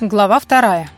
Глава вторая.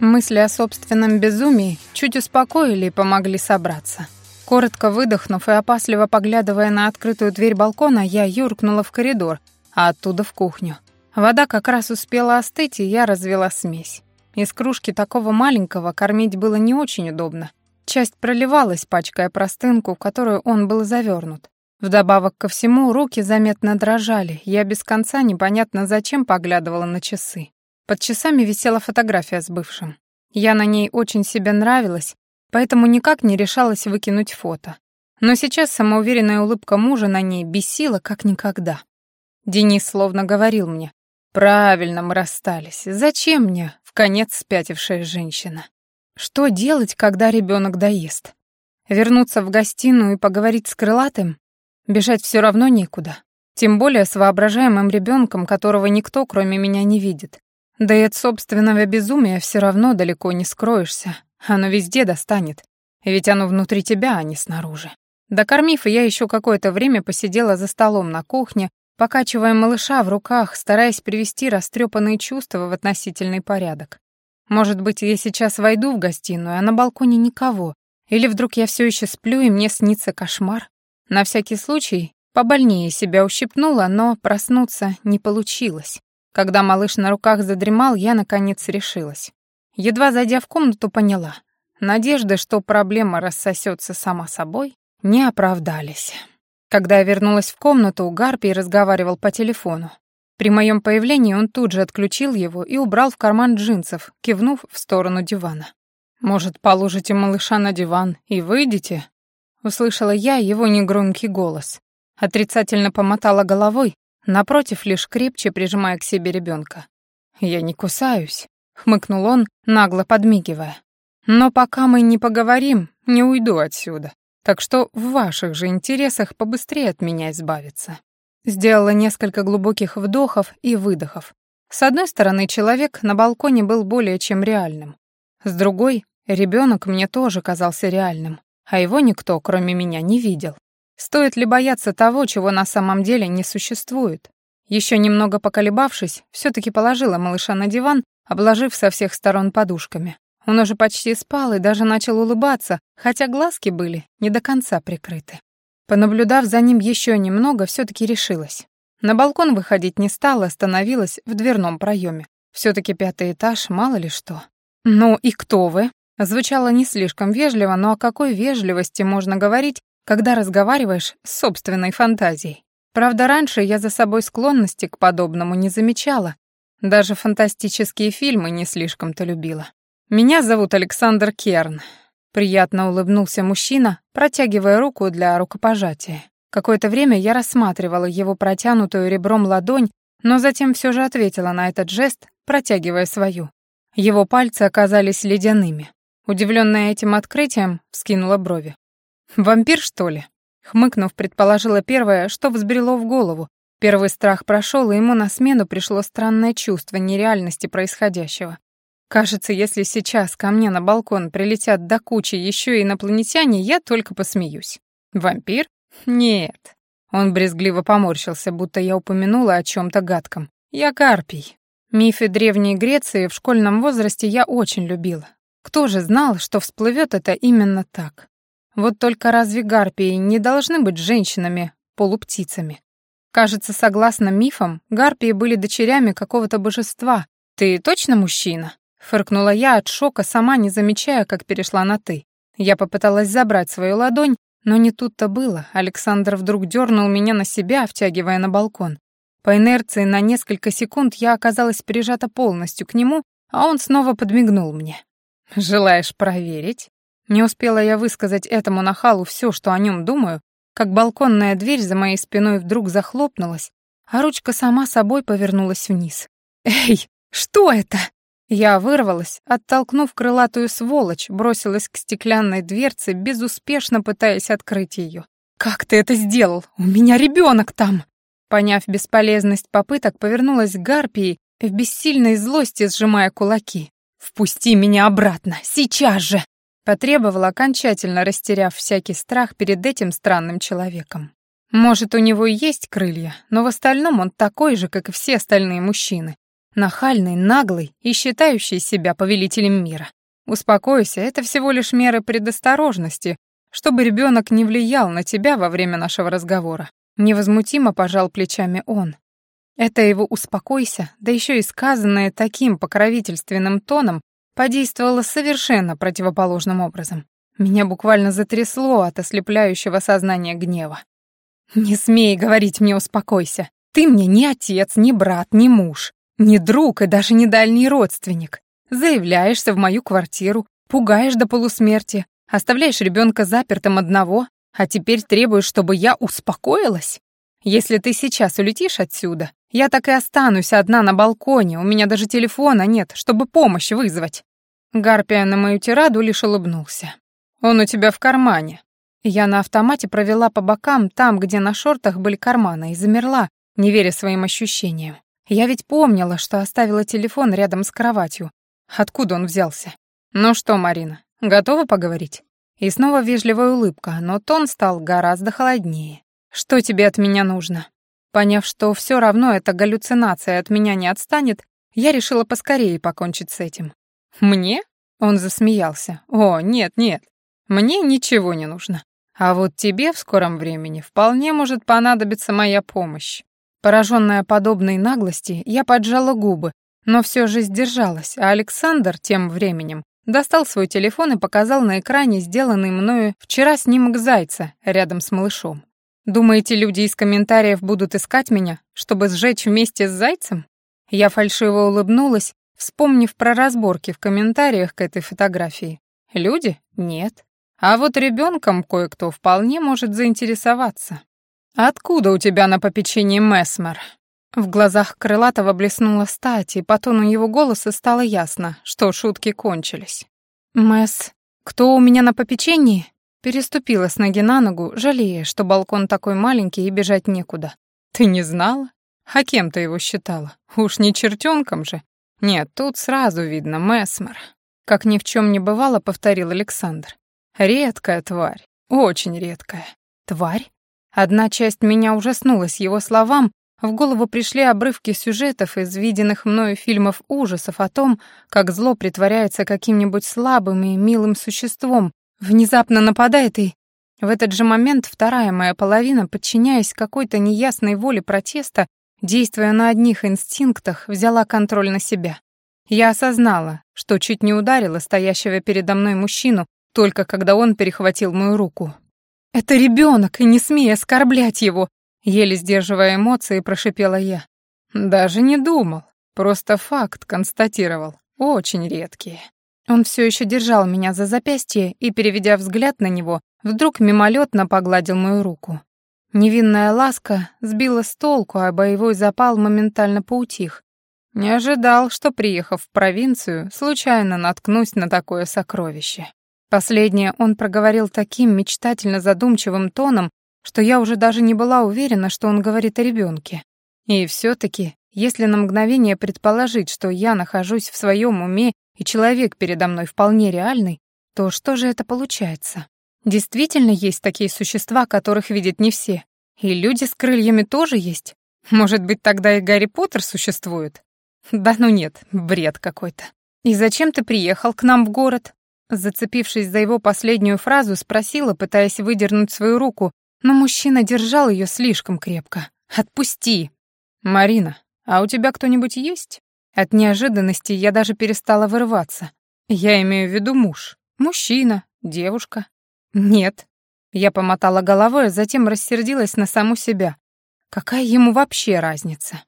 Мысли о собственном безумии чуть успокоили и помогли собраться. Коротко выдохнув и опасливо поглядывая на открытую дверь балкона, я юркнула в коридор, а оттуда в кухню. Вода как раз успела остыть, и я развела смесь. Из кружки такого маленького кормить было не очень удобно. Часть проливалась, пачкая простынку, в которую он был завернут. Вдобавок ко всему, руки заметно дрожали, я без конца непонятно зачем поглядывала на часы. Под часами висела фотография с бывшим. Я на ней очень себе нравилась, поэтому никак не решалась выкинуть фото. Но сейчас самоуверенная улыбка мужа на ней бесила как никогда. Денис словно говорил мне, «Правильно мы расстались. Зачем мне в конец спятившая женщина? Что делать, когда ребенок доест? Вернуться в гостиную и поговорить с крылатым? Бежать все равно некуда. Тем более с воображаемым ребенком, которого никто, кроме меня, не видит. Да и от собственного безумия все равно далеко не скроешься. Оно везде достанет. Ведь оно внутри тебя, а не снаружи. Докормив, я еще какое-то время посидела за столом на кухне, покачивая малыша в руках, стараясь привести растрепанные чувства в относительный порядок. Может быть, я сейчас войду в гостиную, а на балконе никого. Или вдруг я все еще сплю, и мне снится кошмар? На всякий случай побольнее себя ущипнула, но проснуться не получилось. Когда малыш на руках задремал, я, наконец, решилась. Едва зайдя в комнату, поняла. Надежды, что проблема рассосется сама собой, не оправдались. Когда я вернулась в комнату, Гарпий разговаривал по телефону. При моем появлении он тут же отключил его и убрал в карман джинсов, кивнув в сторону дивана. «Может, положите малыша на диван и выйдете?» Услышала я его негромкий голос. Отрицательно помотала головой, напротив, лишь крепче прижимая к себе ребенка. «Я не кусаюсь», — хмыкнул он, нагло подмигивая. «Но пока мы не поговорим, не уйду отсюда. Так что в ваших же интересах побыстрее от меня избавиться». Сделала несколько глубоких вдохов и выдохов. С одной стороны, человек на балконе был более чем реальным. С другой, ребенок мне тоже казался реальным, а его никто, кроме меня, не видел. Стоит ли бояться того, чего на самом деле не существует? Еще немного поколебавшись, все-таки положила малыша на диван, обложив со всех сторон подушками. Он уже почти спал и даже начал улыбаться, хотя глазки были не до конца прикрыты. Понаблюдав за ним еще немного, все-таки решилась. На балкон выходить не стала, остановилась в дверном проеме. Все-таки пятый этаж, мало ли что. «Ну и кто вы?» Звучало не слишком вежливо, но о какой вежливости можно говорить, когда разговариваешь с собственной фантазией? Правда, раньше я за собой склонности к подобному не замечала. Даже фантастические фильмы не слишком-то любила. Меня зовут Александр Керн. Приятно улыбнулся мужчина, протягивая руку для рукопожатия. Какое-то время я рассматривала его протянутую ребром ладонь, но затем все же ответила на этот жест, протягивая свою. Его пальцы оказались ледяными. Удивленная этим открытием, вскинула брови. «Вампир, что ли?» Хмыкнув, предположила первое, что взбрело в голову. Первый страх прошел, и ему на смену пришло странное чувство нереальности происходящего. Кажется, если сейчас ко мне на балкон прилетят до кучи еще инопланетяне, я только посмеюсь. Вампир? Нет. Он брезгливо поморщился, будто я упомянула о чем то гадком. Я Карпий. Мифы Древней Греции в школьном возрасте я очень любила. Кто же знал, что всплывет это именно так? Вот только разве гарпии не должны быть женщинами-полуптицами? Кажется, согласно мифам, гарпии были дочерями какого-то божества. Ты точно мужчина? Фыркнула я от шока, сама не замечая, как перешла на «ты». Я попыталась забрать свою ладонь, но не тут-то было. Александр вдруг дернул меня на себя, втягивая на балкон. По инерции на несколько секунд я оказалась прижата полностью к нему, а он снова подмигнул мне. «Желаешь проверить?» Не успела я высказать этому нахалу все, что о нем думаю, как балконная дверь за моей спиной вдруг захлопнулась, а ручка сама собой повернулась вниз. «Эй, что это?» Я вырвалась, оттолкнув крылатую сволочь, бросилась к стеклянной дверце, безуспешно пытаясь открыть ее. «Как ты это сделал? У меня ребенок там!» Поняв бесполезность попыток, повернулась к Гарпии, в бессильной злости сжимая кулаки. «Впусти меня обратно! Сейчас же!» Потребовала, окончательно растеряв всякий страх перед этим странным человеком. Может, у него и есть крылья, но в остальном он такой же, как и все остальные мужчины. Нахальный, наглый и считающий себя повелителем мира. Успокойся, это всего лишь меры предосторожности, чтобы ребенок не влиял на тебя во время нашего разговора. Невозмутимо пожал плечами он. Это его «успокойся», да еще и сказанное таким покровительственным тоном, подействовало совершенно противоположным образом. Меня буквально затрясло от ослепляющего сознания гнева. «Не смей говорить мне «успокойся». Ты мне ни отец, ни брат, ни муж, ни друг и даже не дальний родственник. Заявляешься в мою квартиру, пугаешь до полусмерти, оставляешь ребенка запертым одного, а теперь требуешь, чтобы я успокоилась? Если ты сейчас улетишь отсюда, я так и останусь одна на балконе, у меня даже телефона нет, чтобы помощь вызвать». Гарпия на мою тираду лишь улыбнулся. «Он у тебя в кармане». Я на автомате провела по бокам, там, где на шортах были карманы, и замерла, не веря своим ощущениям. Я ведь помнила, что оставила телефон рядом с кроватью. Откуда он взялся? «Ну что, Марина, готова поговорить?» И снова вежливая улыбка, но тон стал гораздо холоднее. «Что тебе от меня нужно?» Поняв, что все равно эта галлюцинация от меня не отстанет, я решила поскорее покончить с этим. «Мне?» — он засмеялся. «О, нет, нет, мне ничего не нужно. А вот тебе в скором времени вполне может понадобиться моя помощь». Пораженная подобной наглости, я поджала губы, но все же сдержалась, а Александр тем временем достал свой телефон и показал на экране сделанный мною вчера снимок зайца рядом с малышом. Думаете, люди из комментариев будут искать меня, чтобы сжечь вместе с зайцем? Я фальшиво улыбнулась, вспомнив про разборки в комментариях к этой фотографии. Люди? Нет. А вот ребенком кое-кто вполне может заинтересоваться. «Откуда у тебя на попечении Месмер?» В глазах Крылатого блеснула стать, и по тону его голоса стало ясно, что шутки кончились. «Мэс, кто у меня на попечении?» Переступила с ноги на ногу, жалея, что балкон такой маленький и бежать некуда. «Ты не знала? А кем ты его считала? Уж не чертенком же?» «Нет, тут сразу видно, Месмер». Как ни в чем не бывало, повторил Александр. «Редкая тварь, очень редкая. Тварь?» Одна часть меня ужаснулась его словам, в голову пришли обрывки сюжетов из виденных мною фильмов ужасов о том, как зло притворяется каким-нибудь слабым и милым существом, Внезапно нападает и... В этот же момент вторая моя половина, подчиняясь какой-то неясной воле протеста, действуя на одних инстинктах, взяла контроль на себя. Я осознала, что чуть не ударила стоящего передо мной мужчину, только когда он перехватил мою руку. «Это ребенок, и не смей оскорблять его!» Еле сдерживая эмоции, прошипела я. «Даже не думал, просто факт констатировал. Очень редкие». Он все еще держал меня за запястье и, переведя взгляд на него, вдруг мимолетно погладил мою руку. Невинная ласка сбила с толку, а боевой запал моментально поутих. Не ожидал, что, приехав в провинцию, случайно наткнусь на такое сокровище. Последнее он проговорил таким мечтательно задумчивым тоном, что я уже даже не была уверена, что он говорит о ребенке. И все таки если на мгновение предположить, что я нахожусь в своем уме и человек передо мной вполне реальный, то что же это получается? Действительно есть такие существа, которых видят не все. И люди с крыльями тоже есть. Может быть, тогда и Гарри Поттер существует? Да ну нет, бред какой-то. И зачем ты приехал к нам в город? Зацепившись за его последнюю фразу, спросила, пытаясь выдернуть свою руку, но мужчина держал ее слишком крепко. «Отпусти!» «Марина, а у тебя кто-нибудь есть?» От неожиданности я даже перестала вырываться. Я имею в виду муж. Мужчина, девушка. Нет. Я помотала головой, затем рассердилась на саму себя. Какая ему вообще разница?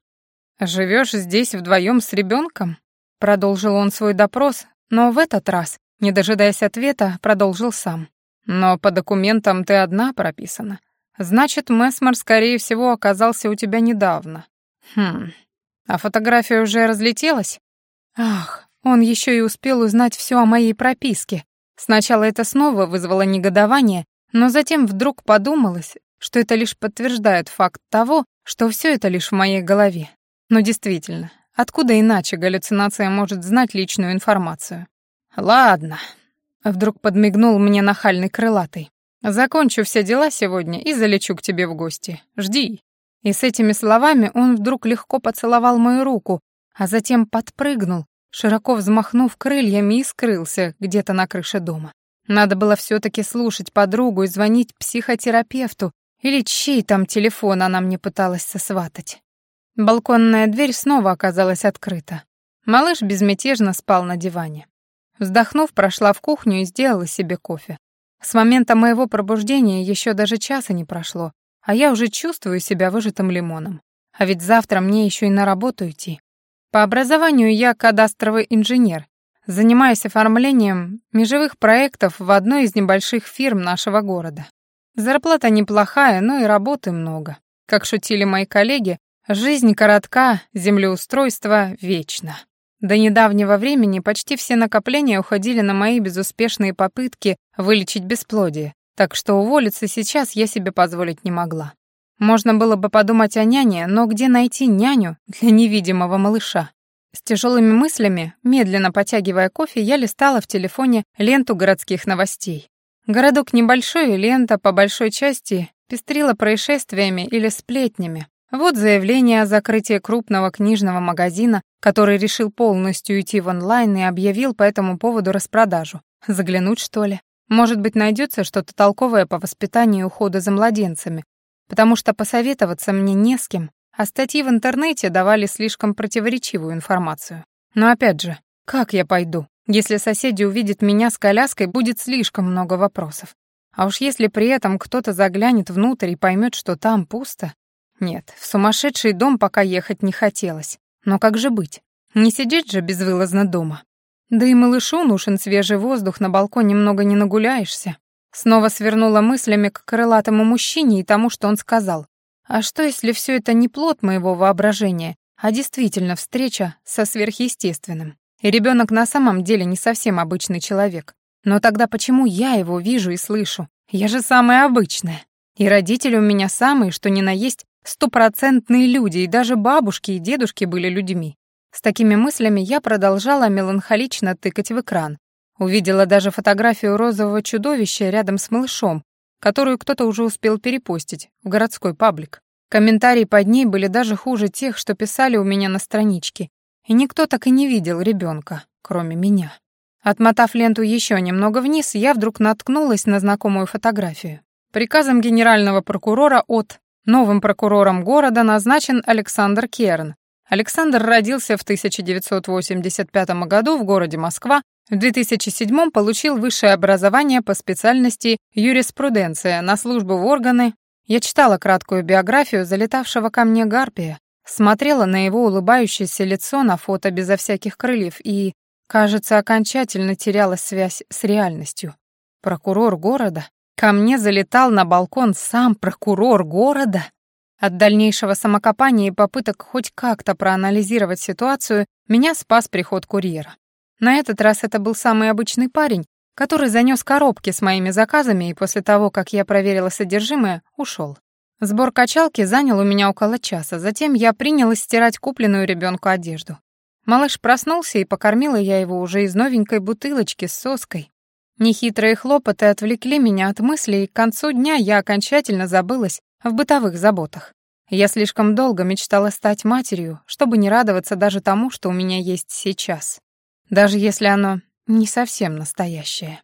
Живешь здесь вдвоем с ребенком? Продолжил он свой допрос, но в этот раз, не дожидаясь ответа, продолжил сам. Но по документам ты одна прописана. Значит, Месмер, скорее всего, оказался у тебя недавно. Хм, а фотография уже разлетелась? Ах, он еще и успел узнать все о моей прописке. Сначала это снова вызвало негодование, но затем вдруг подумалось, что это лишь подтверждает факт того, что все это лишь в моей голове. Но действительно, откуда иначе галлюцинация может знать личную информацию? Ладно. Вдруг подмигнул мне нахальный крылатый. Закончу все дела сегодня и залечу к тебе в гости. Жди. И с этими словами он вдруг легко поцеловал мою руку, а затем подпрыгнул, широко взмахнув крыльями и скрылся где-то на крыше дома. Надо было все-таки слушать подругу и звонить психотерапевту, или чей там телефон она мне пыталась сосватать. Балконная дверь снова оказалась открыта. Малыш безмятежно спал на диване. Вздохнув, прошла в кухню и сделала себе кофе. С момента моего пробуждения еще даже часа не прошло, а я уже чувствую себя выжатым лимоном. А ведь завтра мне еще и на работу идти. По образованию я кадастровый инженер, занимаюсь оформлением межевых проектов в одной из небольших фирм нашего города. Зарплата неплохая, но и работы много. Как шутили мои коллеги, жизнь коротка, землеустройство вечно. До недавнего времени почти все накопления уходили на мои безуспешные попытки вылечить бесплодие, так что уволиться сейчас я себе позволить не могла. Можно было бы подумать о няне, но где найти няню для невидимого малыша? С тяжелыми мыслями, медленно потягивая кофе, я листала в телефоне ленту городских новостей. Городок небольшой, лента по большой части пестрила происшествиями или сплетнями. Вот заявление о закрытии крупного книжного магазина, который решил полностью уйти в онлайн и объявил по этому поводу распродажу. Заглянуть, что ли? Может быть, найдется что-то толковое по воспитанию и уходу за младенцами, потому что посоветоваться мне не с кем, а статьи в интернете давали слишком противоречивую информацию. Но опять же, как я пойду? Если соседи увидят меня с коляской, будет слишком много вопросов. А уж если при этом кто-то заглянет внутрь и поймет, что там пусто... Нет, в сумасшедший дом пока ехать не хотелось. Но как же быть? Не сидеть же безвылазно дома. Да и малышу нужен свежий воздух, на балконе много не нагуляешься. Снова свернула мыслями к крылатому мужчине и тому, что он сказал. А что, если все это не плод моего воображения, а действительно встреча со сверхъестественным? И ребенок на самом деле не совсем обычный человек. Но тогда почему я его вижу и слышу? Я же самая обычная. И родители у меня самые, что ни на есть, стопроцентные люди, и даже бабушки и дедушки были людьми. С такими мыслями я продолжала меланхолично тыкать в экран. Увидела даже фотографию розового чудовища рядом с малышом, которую кто-то уже успел перепостить в городской паблик. Комментарии под ней были даже хуже тех, что писали у меня на страничке, и никто так и не видел ребенка, кроме меня. Отмотав ленту еще немного вниз, я вдруг наткнулась на знакомую фотографию. Приказом генерального прокурора от новым прокурором города назначен Александр Керн. Александр родился в 1985 году в городе Москва, в 2007 получил высшее образование по специальности юриспруденция на службу в органы. Я читала краткую биографию залетавшего ко мне Гарпия, Смотрела на его улыбающееся лицо на фото безо всяких крыльев и, кажется, окончательно теряла связь с реальностью. Прокурор города? Ко мне залетал на балкон сам прокурор города? От дальнейшего самокопания и попыток хоть как-то проанализировать ситуацию меня спас приход курьера. На этот раз это был самый обычный парень, который занес коробки с моими заказами и после того, как я проверила содержимое, ушел. Сбор качалки занял у меня около часа, затем я принялась стирать купленную ребенку одежду. Малыш проснулся, и покормила я его уже из новенькой бутылочки с соской. Нехитрые хлопоты отвлекли меня от мыслей, и к концу дня я окончательно забылась в бытовых заботах. Я слишком долго мечтала стать матерью, чтобы не радоваться даже тому, что у меня есть сейчас. Даже если оно не совсем настоящее.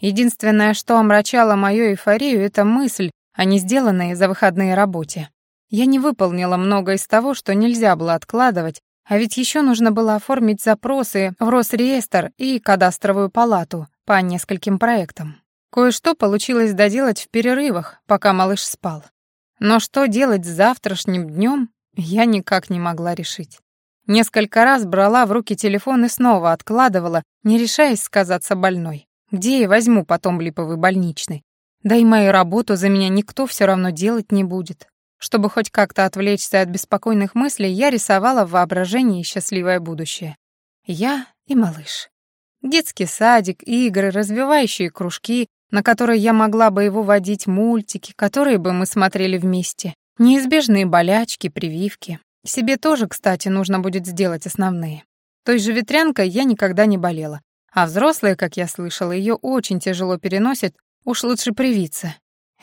Единственное, что омрачало мою эйфорию, это мысль, а не сделанные за выходные работе. Я не выполнила много из того, что нельзя было откладывать, а ведь еще нужно было оформить запросы в Росреестр и кадастровую палату по нескольким проектам. Кое-что получилось доделать в перерывах, пока малыш спал. Но что делать с завтрашним днем, я никак не могла решить. Несколько раз брала в руки телефон и снова откладывала, не решаясь сказаться больной. Где я возьму потом липовый больничный? Да и мою работу за меня никто все равно делать не будет. Чтобы хоть как-то отвлечься от беспокойных мыслей, я рисовала в воображении счастливое будущее. Я и малыш. Детский садик, игры, развивающие кружки, на которые я могла бы его водить, мультики, которые бы мы смотрели вместе, неизбежные болячки, прививки. Себе тоже, кстати, нужно будет сделать основные. Той же ветрянкой я никогда не болела, а взрослые, как я слышала, ее очень тяжело переносят Уж лучше привиться.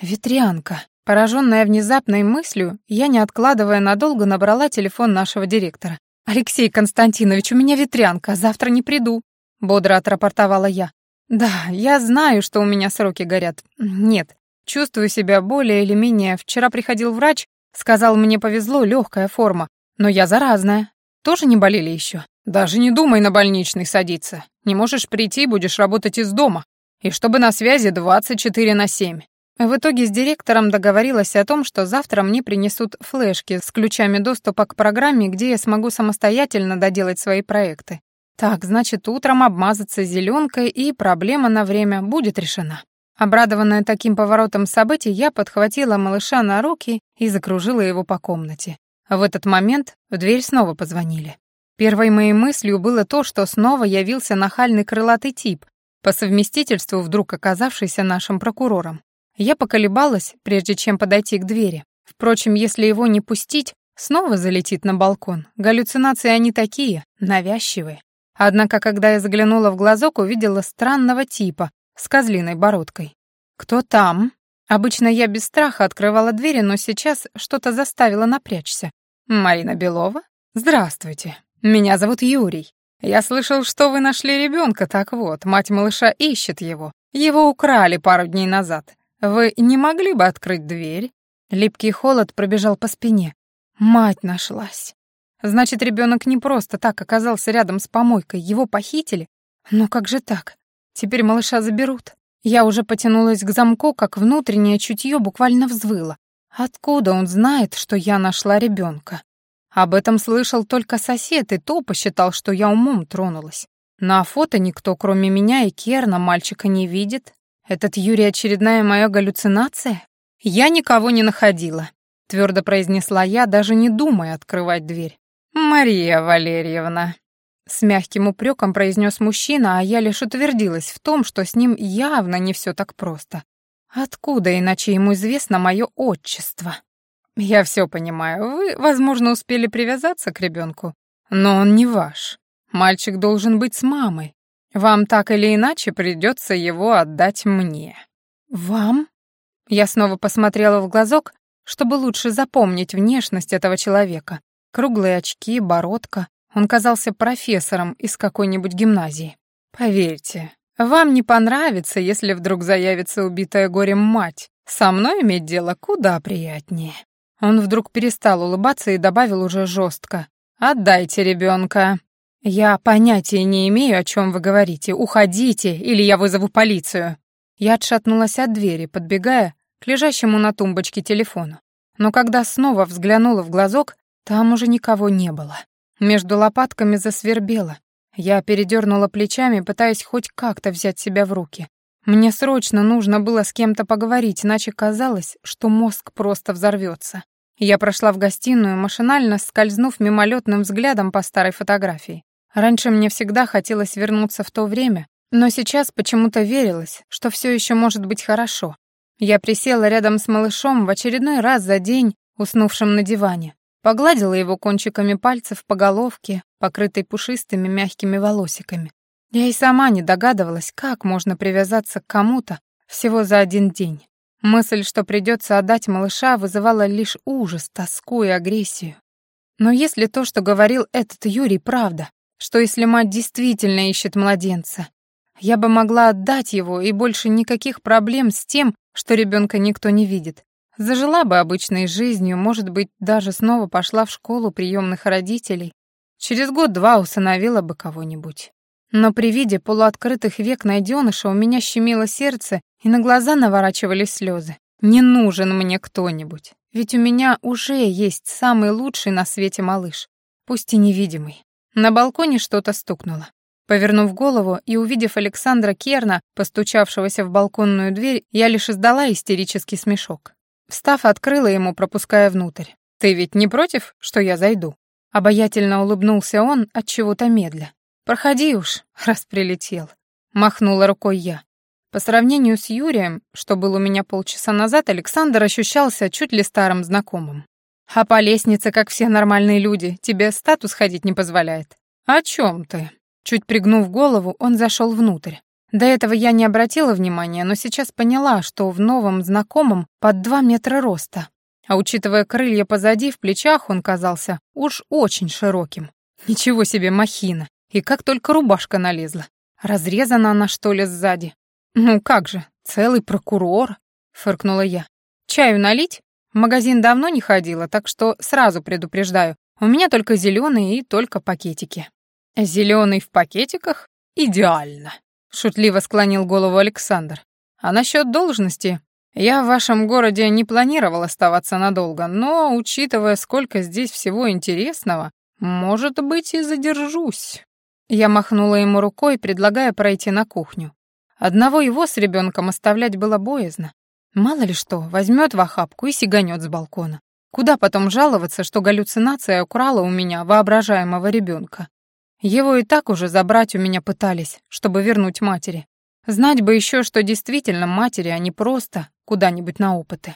Ветрянка. Пораженная внезапной мыслью, я, не откладывая надолго, набрала телефон нашего директора. «Алексей Константинович, у меня ветрянка, завтра не приду», — бодро отрапортовала я. «Да, я знаю, что у меня сроки горят. Нет, чувствую себя более или менее. Вчера приходил врач, сказал, мне повезло, легкая форма, но я заразная. Тоже не болели еще? Даже не думай на больничный садиться. Не можешь прийти, будешь работать из дома. И чтобы на связи 24 на 7. В итоге с директором договорилась о том, что завтра мне принесут флешки с ключами доступа к программе, где я смогу самостоятельно доделать свои проекты. Так, значит, утром обмазаться зеленкой, и проблема на время будет решена. Обрадованная таким поворотом событий, я подхватила малыша на руки и закружила его по комнате. В этот момент в дверь снова позвонили. Первой моей мыслью было то, что снова явился нахальный крылатый тип, по совместительству вдруг оказавшийся нашим прокурором. Я поколебалась, прежде чем подойти к двери. Впрочем, если его не пустить, снова залетит на балкон. Галлюцинации они такие, навязчивые. Однако, когда я заглянула в глазок, увидела странного типа с козлиной бородкой. «Кто там?» Обычно я без страха открывала двери, но сейчас что-то заставило напрячься. «Марина Белова? Здравствуйте. Меня зовут Юрий. Я слышал, что вы нашли ребенка, так вот, мать малыша ищет его. Его украли пару дней назад. Вы не могли бы открыть дверь?» Липкий холод пробежал по спине. Мать нашлась. Значит, ребенок не просто так оказался рядом с помойкой, его похитили? Ну как же так? Теперь малыша заберут. Я уже потянулась к замку, как внутреннее чутье буквально взвыло. Откуда он знает, что я нашла ребенка? Об этом слышал только сосед, и то посчитал, что я умом тронулась. На фото никто, кроме меня и Керна, мальчика не видит. Этот Юрий очередная моя галлюцинация? Я никого не находила, твердо произнесла я, даже не думая открывать дверь. Мария Валерьевна, с мягким упреком произнес мужчина, а я лишь утвердилась в том, что с ним явно не все так просто. Откуда иначе ему известно мое отчество? Я все понимаю. Вы, возможно, успели привязаться к ребенку, но он не ваш. Мальчик должен быть с мамой. Вам так или иначе придется его отдать мне». «Вам?» Я снова посмотрела в глазок, чтобы лучше запомнить внешность этого человека. Круглые очки, бородка. Он казался профессором из какой-нибудь гимназии. «Поверьте, вам не понравится, если вдруг заявится убитая горем мать. Со мной иметь дело куда приятнее». Он вдруг перестал улыбаться и добавил уже жестко. «Отдайте ребенка. «Я понятия не имею, о чем вы говорите. Уходите, или я вызову полицию». Я отшатнулась от двери, подбегая к лежащему на тумбочке телефону. Но когда снова взглянула в глазок, там уже никого не было. Между лопатками засвербело. Я передернула плечами, пытаясь хоть как-то взять себя в руки. Мне срочно нужно было с кем-то поговорить, иначе казалось, что мозг просто взорвется. Я прошла в гостиную, машинально скользнув мимолетным взглядом по старой фотографии. Раньше мне всегда хотелось вернуться в то время, но сейчас почему-то верилось, что все еще может быть хорошо. Я присела рядом с малышом в очередной раз за день, уснувшим на диване, погладила его кончиками пальцев по головке, покрытой пушистыми мягкими волосиками. Я и сама не догадывалась, как можно привязаться к кому-то всего за один день. Мысль, что придется отдать малыша, вызывала лишь ужас, тоску и агрессию. Но если то, что говорил этот Юрий, правда, что если мать действительно ищет младенца, я бы могла отдать его, и больше никаких проблем с тем, что ребенка никто не видит. Зажила бы обычной жизнью, может быть, даже снова пошла в школу приемных родителей. Через год-два усыновила бы кого-нибудь. Но при виде полуоткрытых век найденыша у меня щемило сердце, и на глаза наворачивались слезы. Не нужен мне кто-нибудь, ведь у меня уже есть самый лучший на свете малыш, пусть и невидимый. На балконе что-то стукнуло. Повернув голову и увидев Александра Керна, постучавшегося в балконную дверь, я лишь издала истерический смешок. Встав, открыла ему, пропуская внутрь. «Ты ведь не против, что я зайду?» Обаятельно улыбнулся он от чего-то медля. «Проходи уж, раз прилетел», — махнула рукой я. По сравнению с Юрием, что был у меня полчаса назад, Александр ощущался чуть ли старым знакомым. А по лестнице, как все нормальные люди, тебе статус ходить не позволяет. О чем ты? Чуть пригнув голову, он зашел внутрь. До этого я не обратила внимания, но сейчас поняла, что в новом знакомом под два метра роста. А учитывая крылья позади, в плечах он казался уж очень широким. Ничего себе махина. И как только рубашка налезла. Разрезана она, что ли, сзади? Ну как же, целый прокурор, фыркнула я. Чаю налить? В магазин давно не ходила, так что сразу предупреждаю. У меня только зеленые и только пакетики. Зеленый в пакетиках? Идеально. Шутливо склонил голову Александр. А насчет должности? Я в вашем городе не планировал оставаться надолго, но, учитывая, сколько здесь всего интересного, может быть, и задержусь. Я махнула ему рукой, предлагая пройти на кухню. Одного его с ребенком оставлять было боязно. Мало ли что, возьмет в охапку и сиганет с балкона. Куда потом жаловаться, что галлюцинация украла у меня воображаемого ребенка? Его и так уже забрать у меня пытались, чтобы вернуть матери. Знать бы еще, что действительно матери, а не просто куда-нибудь на опыты.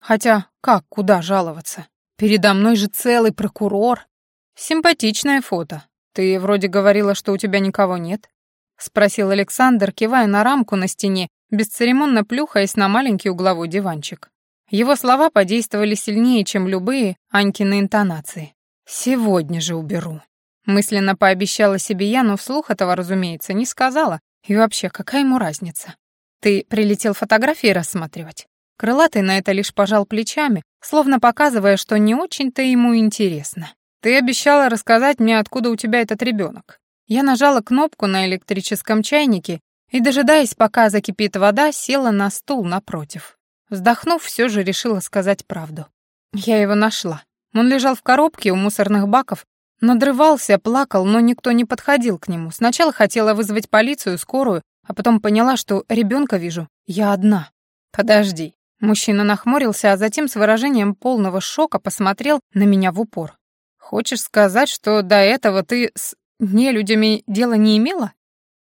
Хотя, как, куда жаловаться? Передо мной же целый прокурор. Симпатичное фото, «Ты вроде говорила, что у тебя никого нет?» — спросил Александр, кивая на рамку на стене, бесцеремонно плюхаясь на маленький угловой диванчик. Его слова подействовали сильнее, чем любые Анькины интонации. «Сегодня же уберу». Мысленно пообещала себе я, но вслух этого, разумеется, не сказала. И вообще, какая ему разница? «Ты прилетел фотографии рассматривать?» Крылатый на это лишь пожал плечами, словно показывая, что не очень-то ему интересно. «Ты обещала рассказать мне, откуда у тебя этот ребенок. Я нажала кнопку на электрическом чайнике и, дожидаясь, пока закипит вода, села на стул напротив. Вздохнув, все же решила сказать правду. Я его нашла. Он лежал в коробке у мусорных баков, надрывался, плакал, но никто не подходил к нему. Сначала хотела вызвать полицию, скорую, а потом поняла, что ребенка вижу я одна. «Подожди». Мужчина нахмурился, а затем с выражением полного шока посмотрел на меня в упор. Хочешь сказать, что до этого ты с нелюдями дела не имела?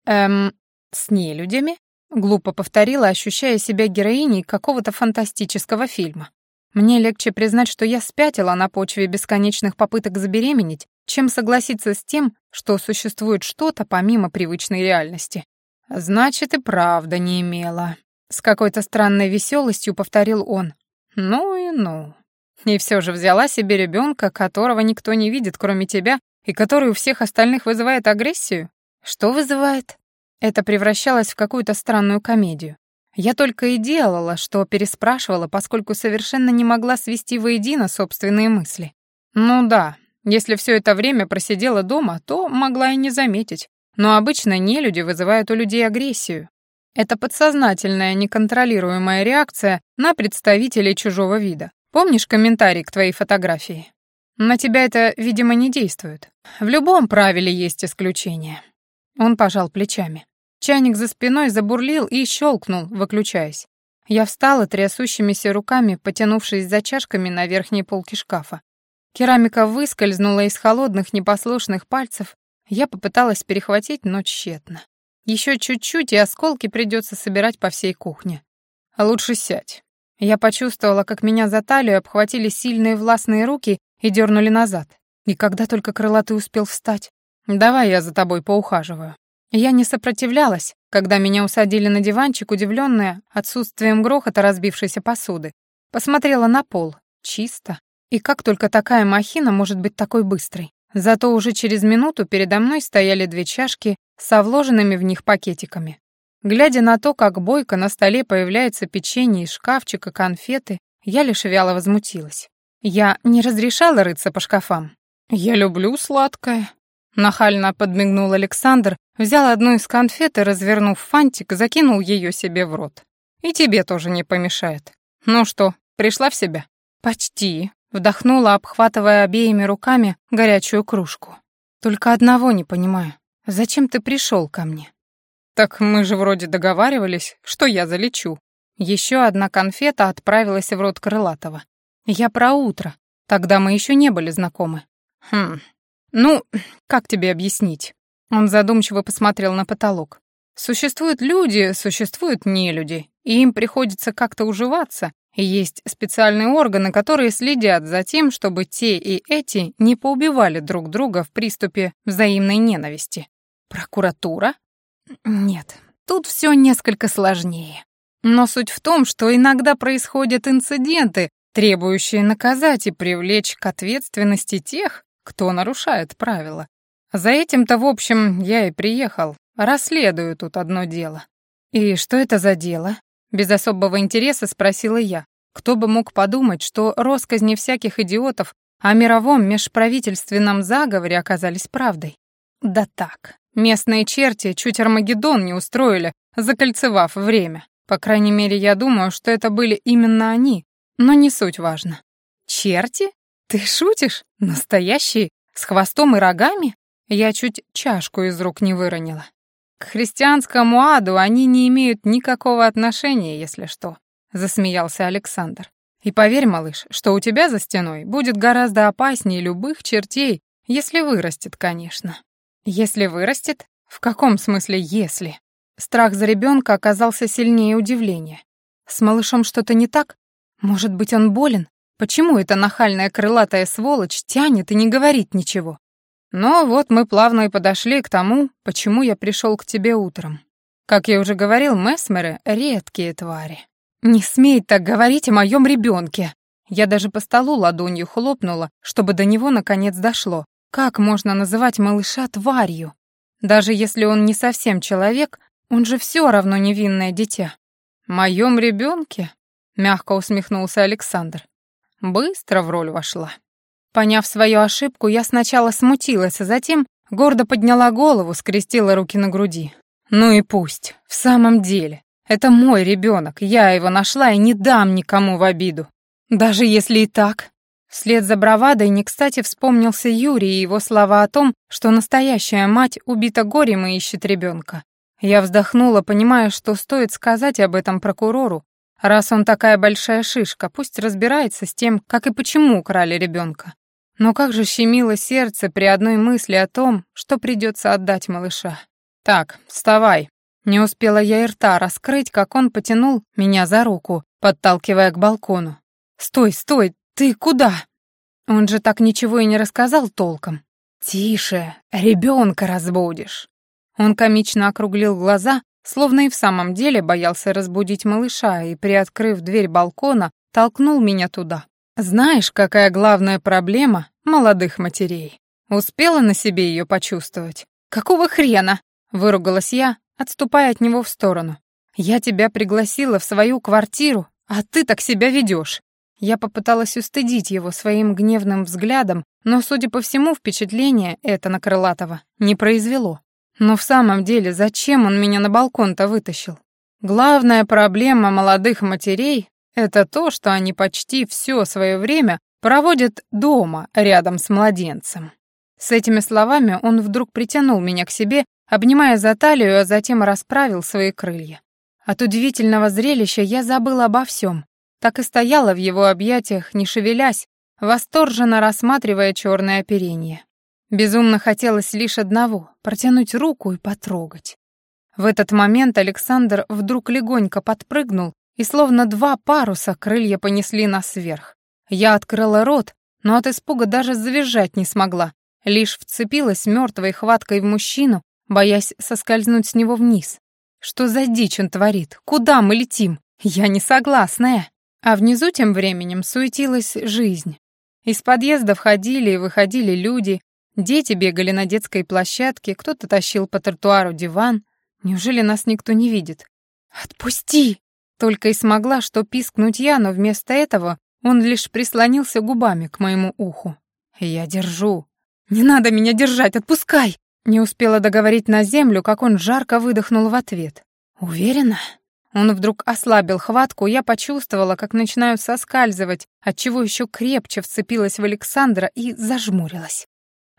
Эм, с нелюдями? Глупо повторила, ощущая себя героиней какого-то фантастического фильма. Мне легче признать, что я спятила на почве бесконечных попыток забеременеть, чем согласиться с тем, что существует что-то помимо привычной реальности. Значит, и правда не имела. С какой-то странной веселостью повторил он. Ну и ну. И все же взяла себе ребенка, которого никто не видит, кроме тебя, и который у всех остальных вызывает агрессию? Что вызывает? Это превращалось в какую-то странную комедию. Я только и делала, что переспрашивала, поскольку совершенно не могла свести воедино собственные мысли. Ну да, если все это время просидела дома, то могла и не заметить. Но обычно не люди вызывают у людей агрессию. Это подсознательная, неконтролируемая реакция на представителей чужого вида. Помнишь комментарий к твоей фотографии? На тебя это, видимо, не действует. В любом правиле есть исключение. Он пожал плечами. Чайник за спиной забурлил и щелкнул, выключаясь. Я встала трясущимися руками, потянувшись за чашками на верхней полке шкафа. Керамика выскользнула из холодных непослушных пальцев. Я попыталась перехватить, но тщетно. Еще чуть-чуть, и осколки придется собирать по всей кухне. «Лучше сядь», я почувствовала, как меня за талию обхватили сильные властные руки и дернули назад. И когда только крылатый успел встать. «Давай я за тобой поухаживаю». Я не сопротивлялась, когда меня усадили на диванчик, удивленная отсутствием грохота разбившейся посуды. Посмотрела на пол. Чисто. И как только такая махина может быть такой быстрой? Зато уже через минуту передо мной стояли две чашки со вложенными в них пакетиками. Глядя на то, как бойко на столе появляется печенье из шкафчика, конфеты, я лишь вяло возмутилась. Я не разрешала рыться по шкафам. «Я люблю сладкое», — нахально подмигнул Александр, взял одну из конфет и, развернув фантик, закинул ее себе в рот. «И тебе тоже не помешает. Ну что, пришла в себя?» «Почти», — вдохнула, обхватывая обеими руками горячую кружку. «Только одного не понимаю. Зачем ты пришел ко мне?» «Так мы же вроде договаривались, что я залечу». Еще одна конфета отправилась в рот Крылатова. «Я про утро. Тогда мы еще не были знакомы». «Хм. Ну, как тебе объяснить?» Он задумчиво посмотрел на потолок. «Существуют люди, существуют нелюди, и им приходится как-то уживаться, и есть специальные органы, которые следят за тем, чтобы те и эти не поубивали друг друга в приступе взаимной ненависти. Прокуратура? Нет, тут все несколько сложнее. Но суть в том, что иногда происходят инциденты, требующие наказать и привлечь к ответственности тех, кто нарушает правила. За этим-то, в общем, я и приехал. Расследую тут одно дело. И что это за дело? Без особого интереса спросила я. Кто бы мог подумать, что росказни всяких идиотов о мировом межправительственном заговоре оказались правдой. Да так, местные черти чуть Армагеддон не устроили, закольцевав время. По крайней мере, я думаю, что это были именно они, но не суть важно. Черти? Ты шутишь? Настоящие? С хвостом и рогами? Я чуть чашку из рук не выронила. К христианскому аду они не имеют никакого отношения, если что, засмеялся Александр. И поверь, малыш, что у тебя за стеной будет гораздо опаснее любых чертей, если вырастет, конечно. Если вырастет? В каком смысле «если»? Страх за ребенка оказался сильнее удивления. С малышом что-то не так? Может быть, он болен? Почему эта нахальная крылатая сволочь тянет и не говорит ничего? Но вот мы плавно и подошли к тому, почему я пришел к тебе утром. Как я уже говорил, месмеры — редкие твари. Не смей так говорить о моем ребенке. Я даже по столу ладонью хлопнула, чтобы до него наконец дошло. Как можно называть малыша тварью? Даже если он не совсем человек, он же все равно невинное дитя. «Моем ребенке?» — мягко усмехнулся Александр. Быстро в роль вошла. Поняв свою ошибку, я сначала смутилась, а затем гордо подняла голову, скрестила руки на груди. «Ну и пусть. В самом деле. Это мой ребенок. Я его нашла и не дам никому в обиду. Даже если и так». Вслед за бравадой не кстати вспомнился Юрий и его слова о том, что настоящая мать убита горем и ищет ребенка. Я вздохнула, понимая, что стоит сказать об этом прокурору, раз он такая большая шишка, пусть разбирается с тем, как и почему украли ребенка. Но как же щемило сердце при одной мысли о том, что придется отдать малыша. «Так, вставай». Не успела я и рта раскрыть, как он потянул меня за руку, подталкивая к балкону. «Стой, стой, ты куда?» Он же так ничего и не рассказал толком. «Тише, ребенка разбудишь». Он комично округлил глаза, словно и в самом деле боялся разбудить малыша и, приоткрыв дверь балкона, толкнул меня туда. Знаешь, какая главная проблема молодых матерей? Успела на себе ее почувствовать? Какого хрена? Выругалась я, отступая от него в сторону. Я тебя пригласила в свою квартиру, а ты так себя ведешь. Я попыталась устыдить его своим гневным взглядом, но, судя по всему, впечатление это на Крылатова не произвело. Но в самом деле, зачем он меня на балкон-то вытащил? Главная проблема молодых матерей — это то, что они почти все свое время проводят дома, рядом с младенцем. С этими словами он вдруг притянул меня к себе, обнимая за талию, а затем расправил свои крылья. От удивительного зрелища я забыла обо всем, так и стояла в его объятиях, не шевелясь, восторженно рассматривая черное оперение. Безумно хотелось лишь одного — протянуть руку и потрогать. В этот момент Александр вдруг легонько подпрыгнул, и словно два паруса крылья понесли нас вверх. Я открыла рот, но от испуга даже завизжать не смогла, лишь вцепилась мертвой хваткой в мужчину, боясь соскользнуть с него вниз. Что за дичь он творит? Куда мы летим? Я не согласная. А внизу тем временем суетилась жизнь. Из подъезда входили и выходили люди, Дети бегали на детской площадке, кто-то тащил по тротуару диван. Неужели нас никто не видит? «Отпусти!» Только и смогла, что пискнуть я, но вместо этого он лишь прислонился губами к моему уху. «Я держу». «Не надо меня держать, отпускай!» Не успела договорить на землю, как он жарко выдохнул в ответ. «Уверена?» Он вдруг ослабил хватку, я почувствовала, как начинаю соскальзывать, отчего еще крепче вцепилась в Александра и зажмурилась.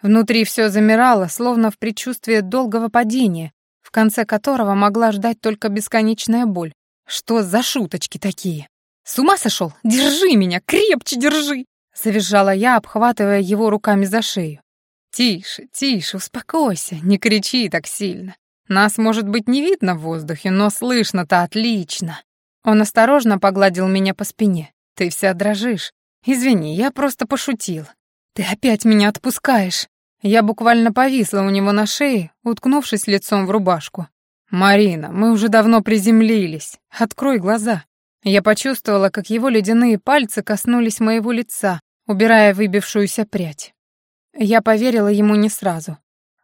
Внутри все замирало, словно в предчувствии долгого падения, в конце которого могла ждать только бесконечная боль. Что за шуточки такие? С ума сошел? Держи меня, крепче держи! Завизжала я, обхватывая его руками за шею. «Тише, тише, успокойся, не кричи так сильно. Нас, может быть, не видно в воздухе, но слышно-то отлично». Он осторожно погладил меня по спине. «Ты вся дрожишь. Извини, я просто пошутил. «Ты опять меня отпускаешь!» Я буквально повисла у него на шее, уткнувшись лицом в рубашку. «Марина, мы уже давно приземлились. Открой глаза». Я почувствовала, как его ледяные пальцы коснулись моего лица, убирая выбившуюся прядь. Я поверила ему не сразу.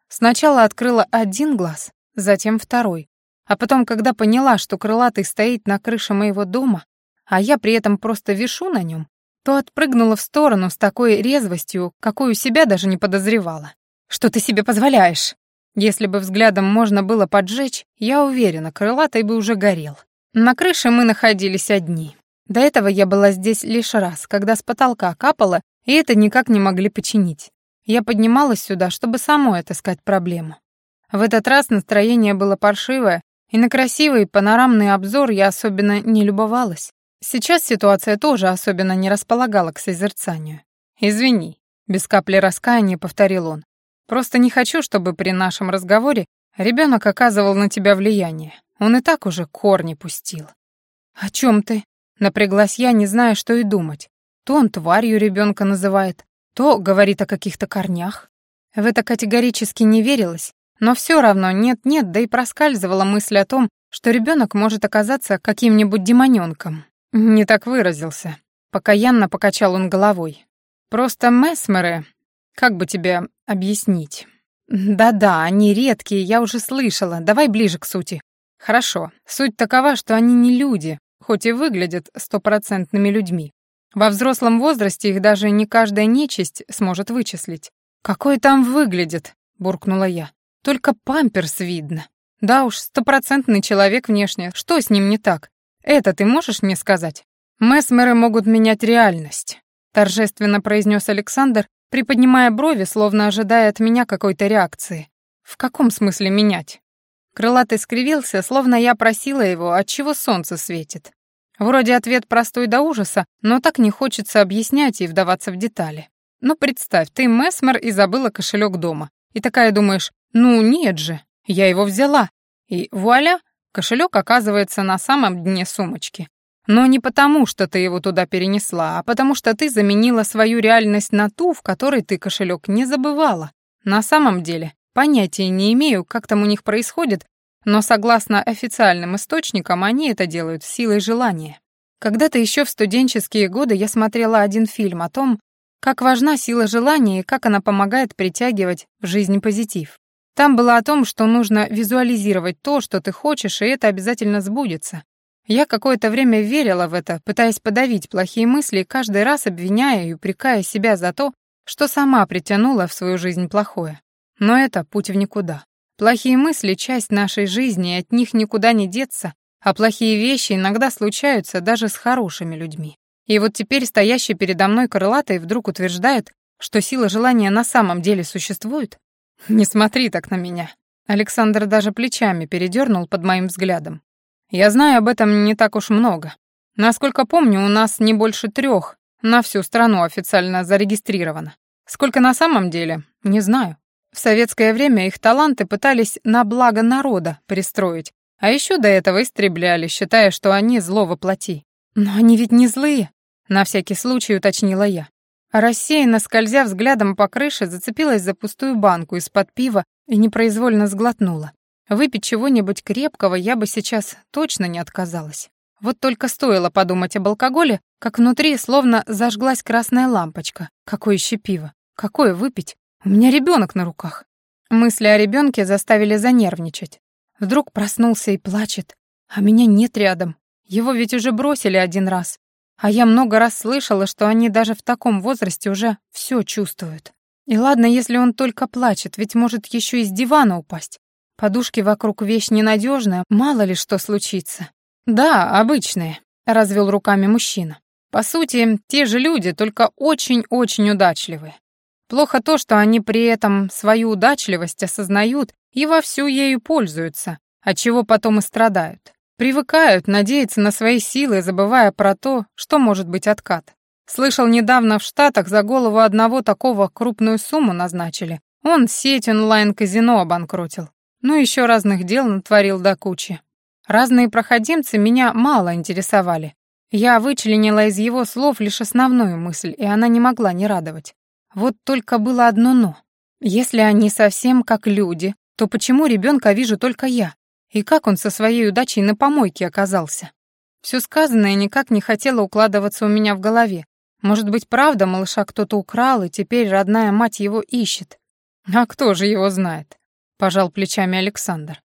Сначала открыла один глаз, затем второй. А потом, когда поняла, что крылатый стоит на крыше моего дома, а я при этом просто вишу на нем, то отпрыгнула в сторону с такой резвостью, какой у себя даже не подозревала. «Что ты себе позволяешь?» Если бы взглядом можно было поджечь, я уверена, крылатый бы уже горел. На крыше мы находились одни. До этого я была здесь лишь раз, когда с потолка капало, и это никак не могли починить. Я поднималась сюда, чтобы самой отыскать проблему. В этот раз настроение было паршивое, и на красивый панорамный обзор я особенно не любовалась. Сейчас ситуация тоже особенно не располагала к созерцанию. «Извини», — без капли раскаяния повторил он. «Просто не хочу, чтобы при нашем разговоре ребенок оказывал на тебя влияние. Он и так уже корни пустил». «О чем ты?» — напряглась я, не зная, что и думать. То он тварью ребенка называет, то говорит о каких-то корнях. В это категорически не верилось, но все равно нет-нет, да и проскальзывала мысль о том, что ребенок может оказаться каким-нибудь демоненком. Не так выразился. Покаянно покачал он головой. Просто месмеры, как бы тебе объяснить? Да-да, они редкие, я уже слышала. Давай ближе к сути. Хорошо. Суть такова, что они не люди, хоть и выглядят стопроцентными людьми. Во взрослом возрасте их даже не каждая нечисть сможет вычислить. «Какой там выглядит?» — буркнула я. «Только памперс видно. Да уж, стопроцентный человек внешне. Что с ним не так? Это ты можешь мне сказать? Месмеры могут менять реальность, торжественно произнес Александр, приподнимая брови, словно ожидая от меня какой-то реакции. В каком смысле менять? Крылатый скривился, словно я просила его, от чего солнце светит. Вроде ответ простой до ужаса, но так не хочется объяснять и вдаваться в детали. Ну, представь, ты месмер и забыла кошелек дома. И такая думаешь, ну нет же, я его взяла. И вуаля, Кошелек оказывается на самом дне сумочки. Но не потому, что ты его туда перенесла, а потому что ты заменила свою реальность на ту, в которой ты кошелек не забывала. На самом деле, понятия не имею, как там у них происходит, но согласно официальным источникам, они это делают силой желания. Когда-то еще в студенческие годы я смотрела один фильм о том, как важна сила желания и как она помогает притягивать в жизнь позитив. Там было о том, что нужно визуализировать то, что ты хочешь, и это обязательно сбудется. Я какое-то время верила в это, пытаясь подавить плохие мысли, каждый раз обвиняя и упрекая себя за то, что сама притянула в свою жизнь плохое. Но это путь в никуда. Плохие мысли — часть нашей жизни, и от них никуда не деться, а плохие вещи иногда случаются даже с хорошими людьми. И вот теперь стоящий передо мной крылатый вдруг утверждает, что сила желания на самом деле существует, «Не смотри так на меня». Александр даже плечами передернул под моим взглядом. «Я знаю об этом не так уж много. Насколько помню, у нас не больше трех на всю страну официально зарегистрировано. Сколько на самом деле, не знаю. В советское время их таланты пытались на благо народа пристроить, а еще до этого истребляли, считая, что они зло воплоти. Но они ведь не злые, на всякий случай уточнила я. Рассеянно скользя взглядом по крыше, зацепилась за пустую банку из-под пива и непроизвольно сглотнула. Выпить чего-нибудь крепкого я бы сейчас точно не отказалась. Вот только стоило подумать об алкоголе, как внутри словно зажглась красная лампочка. Какое еще пиво? Какое выпить? У меня ребенок на руках. Мысли о ребенке заставили занервничать. Вдруг проснулся и плачет, а меня нет рядом. Его ведь уже бросили один раз. А я много раз слышала, что они даже в таком возрасте уже все чувствуют. И ладно, если он только плачет, ведь может еще из дивана упасть. Подушки вокруг вещь ненадежная, мало ли что случится. Да, обычные, развел руками мужчина. По сути, те же люди, только очень-очень удачливые. Плохо то, что они при этом свою удачливость осознают и вовсю ею пользуются, от чего потом и страдают. Привыкают надеяться на свои силы, забывая про то, что может быть откат. Слышал, недавно в Штатах за голову одного такого крупную сумму назначили. Он сеть онлайн-казино обанкротил. Ну, еще разных дел натворил до кучи. Разные проходимцы меня мало интересовали. Я вычленила из его слов лишь основную мысль, и она не могла не радовать. Вот только было одно «но». Если они совсем как люди, то почему ребенка вижу только я? И как он со своей удачей на помойке оказался? Все сказанное никак не хотело укладываться у меня в голове. Может быть, правда, малыша кто-то украл, и теперь родная мать его ищет. А кто же его знает? — пожал плечами Александр.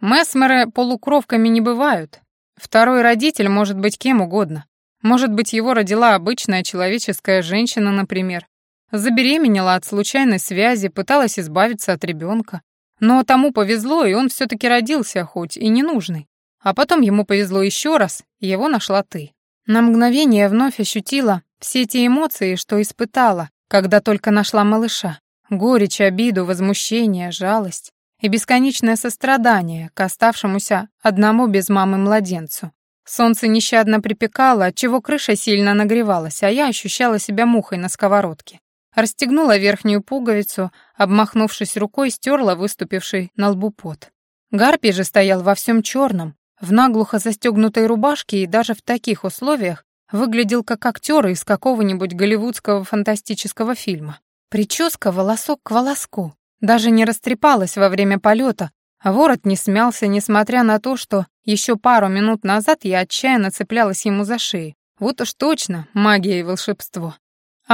«Месмеры полукровками не бывают. Второй родитель может быть кем угодно. Может быть, его родила обычная человеческая женщина, например. Забеременела от случайной связи, пыталась избавиться от ребенка. Но тому повезло, и он все таки родился, хоть и ненужный. А потом ему повезло еще раз, и его нашла ты. На мгновение вновь ощутила все те эмоции, что испытала, когда только нашла малыша. Горечь, обиду, возмущение, жалость и бесконечное сострадание к оставшемуся одному без мамы младенцу. Солнце нещадно припекало, отчего крыша сильно нагревалась, а я ощущала себя мухой на сковородке. Расстегнула верхнюю пуговицу, обмахнувшись рукой, стерла выступивший на лбу пот. Гарпий же стоял во всем черном, в наглухо застегнутой рубашке и даже в таких условиях выглядел как актер из какого-нибудь голливудского фантастического фильма. Прическа волосок к волоску, даже не растрепалась во время полета, а ворот не смялся, несмотря на то, что еще пару минут назад я отчаянно цеплялась ему за шею. Вот уж точно магия и волшебство.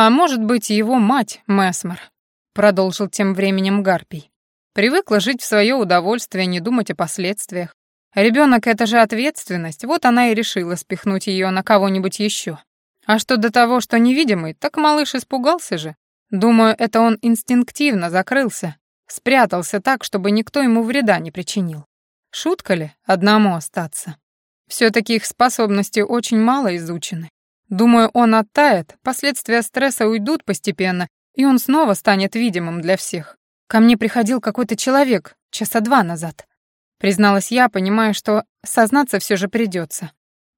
А может быть, его мать Месмер, продолжил тем временем Гарпий. Привыкла жить в свое удовольствие, не думать о последствиях. Ребенок — это же ответственность, вот она и решила спихнуть ее на кого-нибудь еще. А что до того, что невидимый, так малыш испугался же. Думаю, это он инстинктивно закрылся, Спрятался так, чтобы никто ему вреда не причинил. Шутка ли одному остаться? Все-таки их способности очень мало изучены. Думаю, он оттает, последствия стресса уйдут постепенно, и он снова станет видимым для всех. Ко мне приходил какой-то человек часа два назад. Призналась я, понимая, что сознаться все же придется.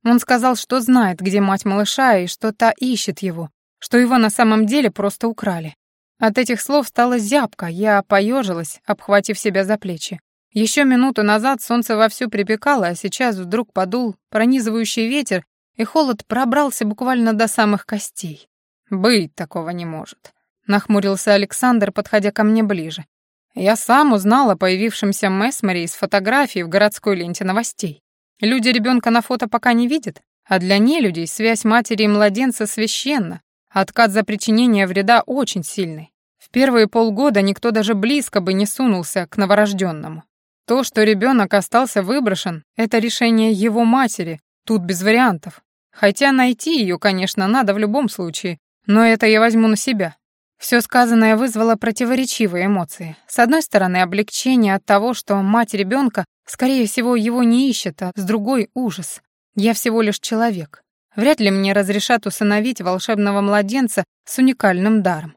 Он сказал, что знает, где мать малыша, и что та ищет его, что его на самом деле просто украли. От этих слов стало зябко, я поежилась, обхватив себя за плечи. Еще минуту назад солнце вовсю припекало, а сейчас вдруг подул пронизывающий ветер, и холод пробрался буквально до самых костей. «Быть такого не может», — нахмурился Александр, подходя ко мне ближе. «Я сам узнал о появившемся Месмере из фотографии в городской ленте новостей. Люди ребенка на фото пока не видят, а для нелюдей связь матери и младенца священна, Откат за причинение вреда очень сильный. В первые полгода никто даже близко бы не сунулся к новорожденному. То, что ребенок остался выброшен, это решение его матери, тут без вариантов. Хотя найти ее, конечно, надо в любом случае, но это я возьму на себя. Все сказанное вызвало противоречивые эмоции. С одной стороны, облегчение от того, что мать ребенка, скорее всего, его не ищет, а с другой — ужас. Я всего лишь человек. Вряд ли мне разрешат усыновить волшебного младенца с уникальным даром.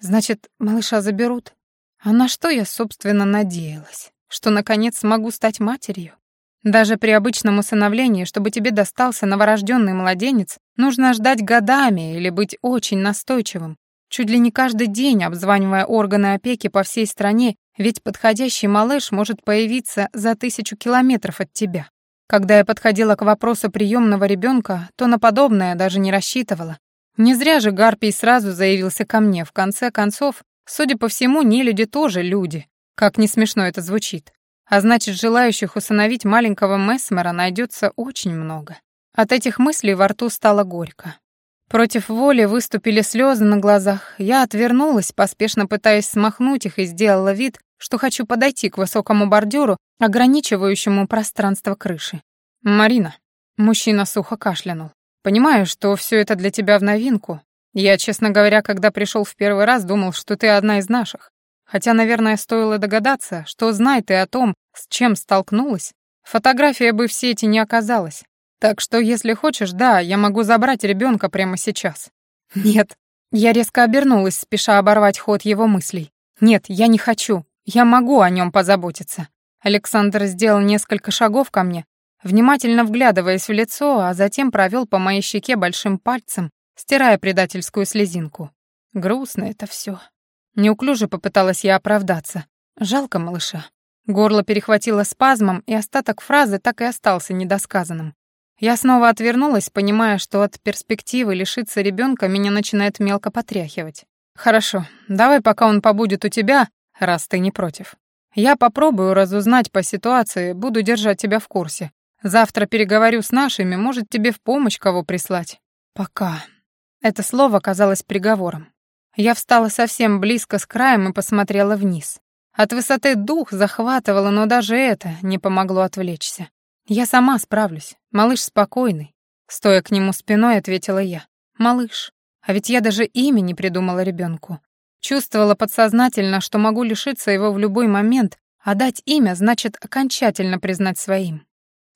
Значит, малыша заберут? А на что я, собственно, надеялась? Что, наконец, смогу стать матерью? Даже при обычном усыновлении, чтобы тебе достался новорожденный младенец, нужно ждать годами или быть очень настойчивым. Чуть ли не каждый день обзванивая органы опеки по всей стране, ведь подходящий малыш может появиться за тысячу километров от тебя. Когда я подходила к вопросу приемного ребенка, то на подобное даже не рассчитывала. Не зря же Гарпий сразу заявился ко мне. В конце концов, судя по всему, не люди тоже люди. Как не смешно это звучит. А значит, желающих усыновить маленького Месмера найдется очень много. От этих мыслей во рту стало горько. Против воли выступили слезы на глазах. Я отвернулась, поспешно пытаясь смахнуть их, и сделала вид, что хочу подойти к высокому бордюру, ограничивающему пространство крыши. «Марина», — мужчина сухо кашлянул, «понимаю, что все это для тебя в новинку. Я, честно говоря, когда пришел в первый раз, думал, что ты одна из наших. Хотя, наверное, стоило догадаться, что знай ты о том, с чем столкнулась, фотография бы в сети не оказалась. Так что, если хочешь, да, я могу забрать ребенка прямо сейчас». «Нет». Я резко обернулась, спеша оборвать ход его мыслей. «Нет, я не хочу. Я могу о нем позаботиться. Александр сделал несколько шагов ко мне, внимательно вглядываясь в лицо, а затем провел по моей щеке большим пальцем, стирая предательскую слезинку. Грустно это все. Неуклюже попыталась я оправдаться. Жалко малыша. Горло перехватило спазмом, и остаток фразы так и остался недосказанным. Я снова отвернулась, понимая, что от перспективы лишиться ребенка меня начинает мелко потряхивать. «Хорошо, давай, пока он побудет у тебя, раз ты не против. Я попробую разузнать по ситуации, буду держать тебя в курсе. Завтра переговорю с нашими, может, тебе в помощь кого прислать. Пока. Это слово казалось приговором. Я встала совсем близко с краем и посмотрела вниз. От высоты дух захватывало, но даже это не помогло отвлечься. «Я сама справлюсь. Малыш спокойный». Стоя к нему спиной, ответила я. «Малыш. А ведь я даже имя не придумала ребенку. Чувствовала подсознательно, что могу лишиться его в любой момент, а дать имя значит окончательно признать своим.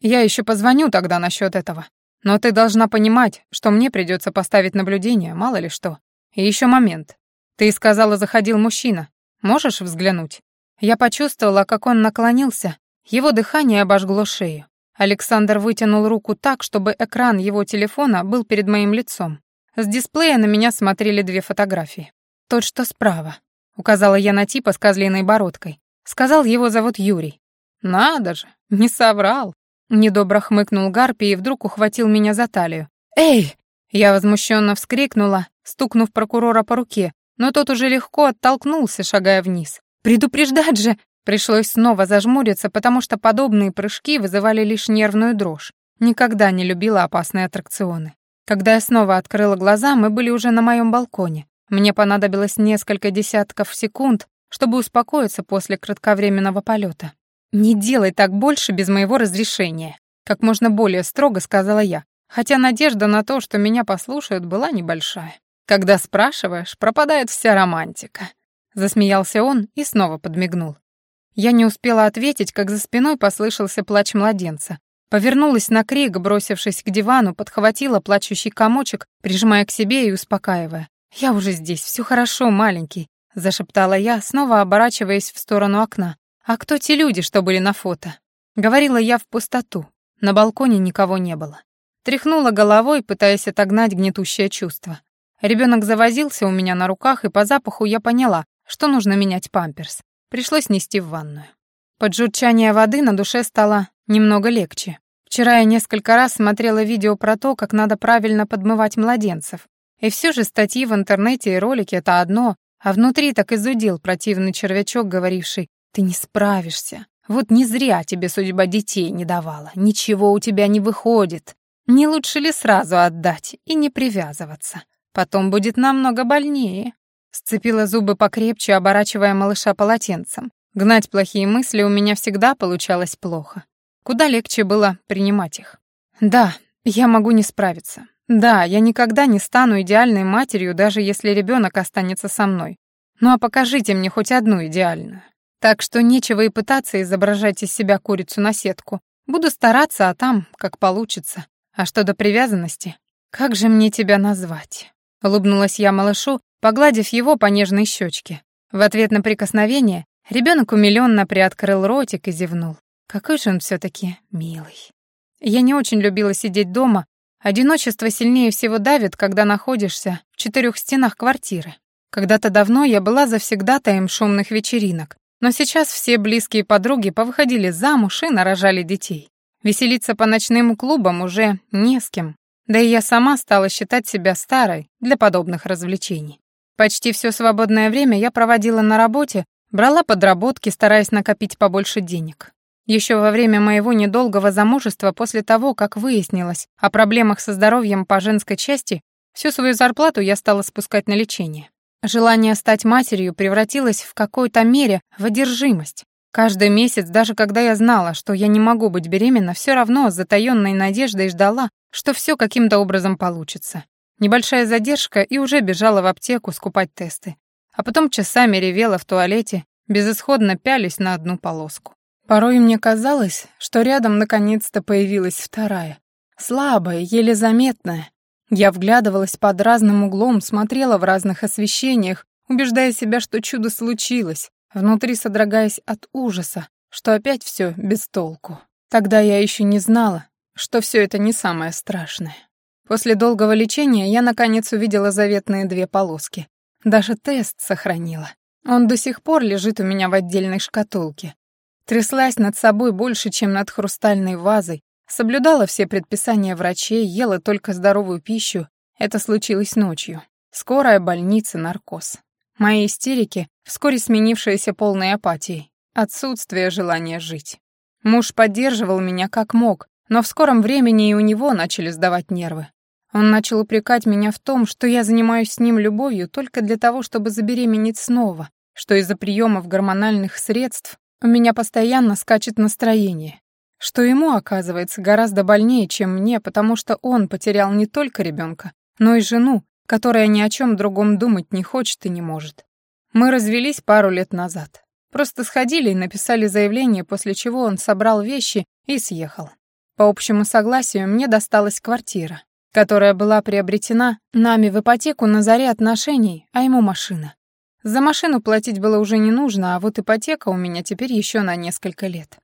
Я еще позвоню тогда насчет этого. Но ты должна понимать, что мне придется поставить наблюдение, мало ли что. И еще момент. Ты сказала, заходил мужчина. Можешь взглянуть? Я почувствовала, как он наклонился, его дыхание обожгло шею. Александр вытянул руку так, чтобы экран его телефона был перед моим лицом. С дисплея на меня смотрели две фотографии. «Тот, что справа», — указала я на типа с козлиной бородкой. Сказал, его зовут Юрий. «Надо же, не соврал», Недобро хмыкнул Гарпи и вдруг ухватил меня за талию. «Эй!» Я возмущенно вскрикнула, стукнув прокурора по руке, но тот уже легко оттолкнулся, шагая вниз. «Предупреждать же!» Пришлось снова зажмуриться, потому что подобные прыжки вызывали лишь нервную дрожь. Никогда не любила опасные аттракционы. Когда я снова открыла глаза, мы были уже на моем балконе. Мне понадобилось несколько десятков секунд, чтобы успокоиться после кратковременного полета. «Не делай так больше без моего разрешения», — как можно более строго сказала я, хотя надежда на то, что меня послушают, была небольшая. «Когда спрашиваешь, пропадает вся романтика», — засмеялся он и снова подмигнул. Я не успела ответить, как за спиной послышался плач младенца. Повернулась на крик, бросившись к дивану, подхватила плачущий комочек, прижимая к себе и успокаивая. «Я уже здесь, все хорошо, маленький», — зашептала я, снова оборачиваясь в сторону окна. «А кто те люди, что были на фото?» Говорила я в пустоту. На балконе никого не было. Тряхнула головой, пытаясь отогнать гнетущее чувство. Ребенок завозился у меня на руках, и по запаху я поняла, что нужно менять памперс. Пришлось нести в ванную. Под журчание воды на душе стало немного легче. Вчера я несколько раз смотрела видео про то, как надо правильно подмывать младенцев. И все же статьи в интернете и ролики — это одно, а внутри так изудил противный червячок, говоривший ты не справишься. Вот не зря тебе судьба детей не давала. Ничего у тебя не выходит. Не лучше ли сразу отдать и не привязываться? Потом будет намного больнее. Сцепила зубы покрепче, оборачивая малыша полотенцем. Гнать плохие мысли у меня всегда получалось плохо. Куда легче было принимать их. Да, я могу не справиться. Да, я никогда не стану идеальной матерью, даже если ребенок останется со мной. Ну а покажите мне хоть одну идеальную. Так что нечего и пытаться изображать из себя курицу на сетку. Буду стараться, а там как получится. А что до привязанности? Как же мне тебя назвать? Улыбнулась я малышу, погладив его по нежной щечке. В ответ на прикосновение ребенок умилённо приоткрыл ротик и зевнул. Какой же он все таки милый. Я не очень любила сидеть дома. Одиночество сильнее всего давит, когда находишься в четырех стенах квартиры. Когда-то давно я была завсегдатаем шумных вечеринок, но сейчас все близкие подруги повыходили замуж и нарожали детей. Веселиться по ночным клубам уже не с кем. Да и я сама стала считать себя старой для подобных развлечений. Почти все свободное время я проводила на работе, брала подработки, стараясь накопить побольше денег. Еще во время моего недолгого замужества, после того, как выяснилось о проблемах со здоровьем по женской части, всю свою зарплату я стала спускать на лечение. Желание стать матерью превратилось в какой-то мере в одержимость. Каждый месяц, даже когда я знала, что я не могу быть беременна, все равно с затаённой надеждой ждала, что все каким-то образом получится. Небольшая задержка и уже бежала в аптеку скупать тесты. А потом часами ревела в туалете, безысходно пялись на одну полоску. Порой мне казалось, что рядом наконец-то появилась вторая. Слабая, еле заметная, я вглядывалась под разным углом, смотрела в разных освещениях, убеждая себя, что чудо случилось, внутри содрогаясь от ужаса, что опять все без толку. Тогда я еще не знала, что все это не самое страшное. После долгого лечения я наконец увидела заветные две полоски. Даже тест сохранила. Он до сих пор лежит у меня в отдельной шкатулке. Тряслась над собой больше, чем над хрустальной вазой, Соблюдала все предписания врачей, ела только здоровую пищу. Это случилось ночью. Скорая больница, наркоз. Мои истерики, вскоре сменившиеся полной апатией. Отсутствие желания жить. Муж поддерживал меня как мог, но в скором времени и у него начали сдавать нервы. Он начал упрекать меня в том, что я занимаюсь с ним любовью только для того, чтобы забеременеть снова, что из-за приемов гормональных средств у меня постоянно скачет настроение, что ему, оказывается, гораздо больнее, чем мне, потому что он потерял не только ребенка, но и жену, которая ни о чем другом думать не хочет и не может. Мы развелись пару лет назад. Просто сходили и написали заявление, после чего он собрал вещи и съехал. По общему согласию мне досталась квартира, которая была приобретена нами в ипотеку на заре отношений, а ему машина. За машину платить было уже не нужно, а вот ипотека у меня теперь еще на несколько лет.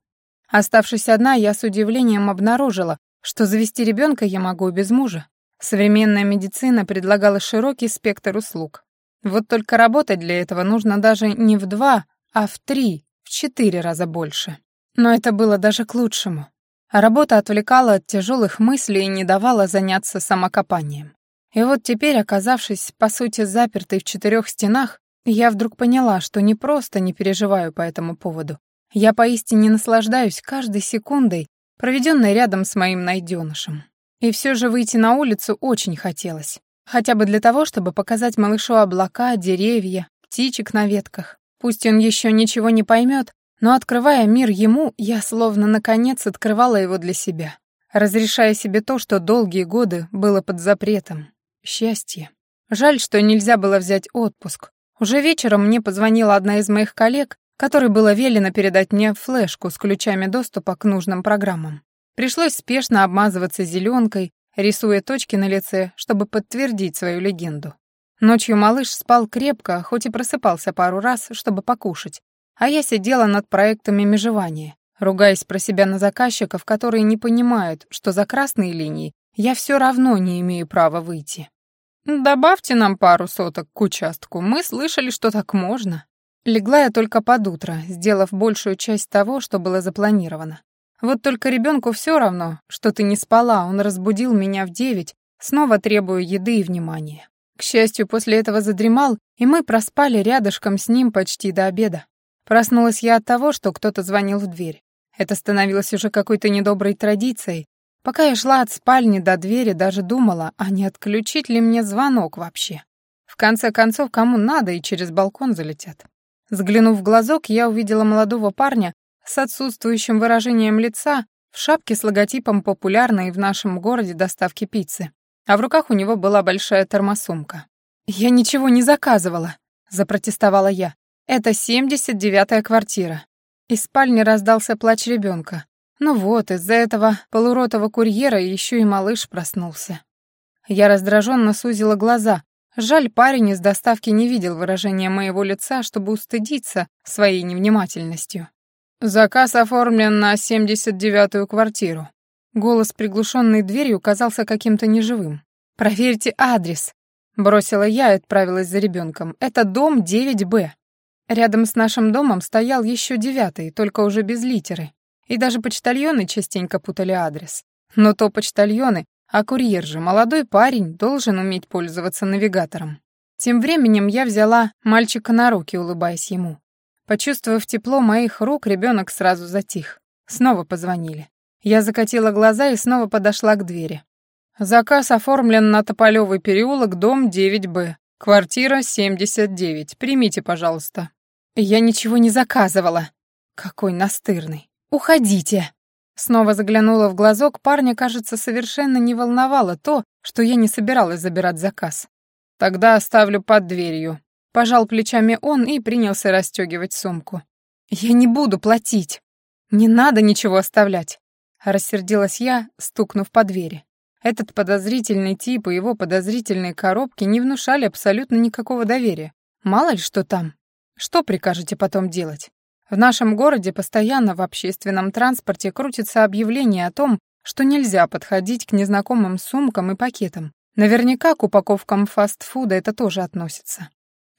Оставшись одна, я с удивлением обнаружила, что завести ребенка я могу без мужа. Современная медицина предлагала широкий спектр услуг. Вот только работать для этого нужно даже не в два, а в три, в четыре раза больше. Но это было даже к лучшему. Работа отвлекала от тяжелых мыслей и не давала заняться самокопанием. И вот теперь, оказавшись, по сути, запертой в четырех стенах, я вдруг поняла, что не просто не переживаю по этому поводу. Я поистине наслаждаюсь каждой секундой, проведенной рядом с моим найденышем. И все же выйти на улицу очень хотелось. Хотя бы для того, чтобы показать малышу облака, деревья, птичек на ветках. Пусть он еще ничего не поймет, но открывая мир ему, я словно наконец открывала его для себя, разрешая себе то, что долгие годы было под запретом. Счастье. Жаль, что нельзя было взять отпуск. Уже вечером мне позвонила одна из моих коллег, которой было велено передать мне флешку с ключами доступа к нужным программам. Пришлось спешно обмазываться зеленкой, рисуя точки на лице, чтобы подтвердить свою легенду. Ночью малыш спал крепко, хоть и просыпался пару раз, чтобы покушать, а я сидела над проектами межевания, ругаясь про себя на заказчиков, которые не понимают, что за красные линии я все равно не имею права выйти. «Добавьте нам пару соток к участку, мы слышали, что так можно». Легла я только под утро, сделав большую часть того, что было запланировано. Вот только ребенку все равно, что ты не спала, он разбудил меня в девять, снова требуя еды и внимания. К счастью, после этого задремал, и мы проспали рядышком с ним почти до обеда. Проснулась я от того, что кто-то звонил в дверь. Это становилось уже какой-то недоброй традицией. Пока я шла от спальни до двери, даже думала, а не отключить ли мне звонок вообще. В конце концов, кому надо, и через балкон залетят. Взглянув в глазок, я увидела молодого парня, с отсутствующим выражением лица, в шапке с логотипом популярной в нашем городе доставки пиццы. А в руках у него была большая термосумка. «Я ничего не заказывала», — запротестовала я. «Это 79-я квартира». Из спальни раздался плач ребенка. Ну вот, из-за этого полуротого курьера еще и малыш проснулся. Я раздраженно сузила глаза. Жаль, парень из доставки не видел выражения моего лица, чтобы устыдиться своей невнимательностью. «Заказ оформлен на 79-ю квартиру». Голос, приглушенный дверью, казался каким-то неживым. «Проверьте адрес», — бросила я и отправилась за ребенком. «Это дом 9Б». Рядом с нашим домом стоял еще девятый, только уже без литеры. И даже почтальоны частенько путали адрес. Но то почтальоны, а курьер же, молодой парень, должен уметь пользоваться навигатором. Тем временем я взяла мальчика на руки, улыбаясь ему. Почувствовав тепло моих рук, ребенок сразу затих. Снова позвонили. Я закатила глаза и снова подошла к двери. Заказ оформлен на Тополёвый переулок, дом 9Б. Квартира 79. Примите, пожалуйста. Я ничего не заказывала. Какой настырный. Уходите. Снова заглянула в глазок, парня, кажется, совершенно не волновало то, что я не собиралась забирать заказ. Тогда оставлю под дверью. Пожал плечами он и принялся расстегивать сумку. «Я не буду платить. Не надо ничего оставлять», — рассердилась я, стукнув по двери. Этот подозрительный тип и его подозрительные коробки не внушали абсолютно никакого доверия. Мало ли что там. Что прикажете потом делать? В нашем городе постоянно в общественном транспорте крутится объявление о том, что нельзя подходить к незнакомым сумкам и пакетам. Наверняка к упаковкам фастфуда это тоже относится.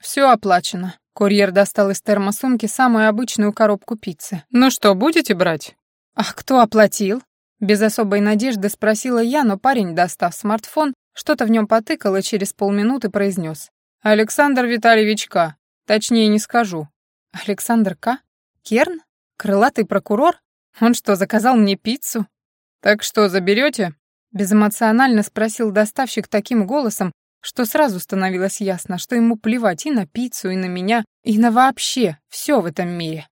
«Все оплачено». Курьер достал из термосумки самую обычную коробку пиццы. «Ну что, будете брать?» «А кто оплатил?» Без особой надежды спросила я, но парень, достав смартфон, что-то в нем потыкал и через полминуты произнес. «Александр Витальевич К. Точнее не скажу». «Александр К? Керн? Крылатый прокурор? Он что, заказал мне пиццу?» «Так что, заберете?» Безэмоционально спросил доставщик таким голосом, что сразу становилось ясно, что ему плевать и на пиццу, и на меня, и на вообще все в этом мире.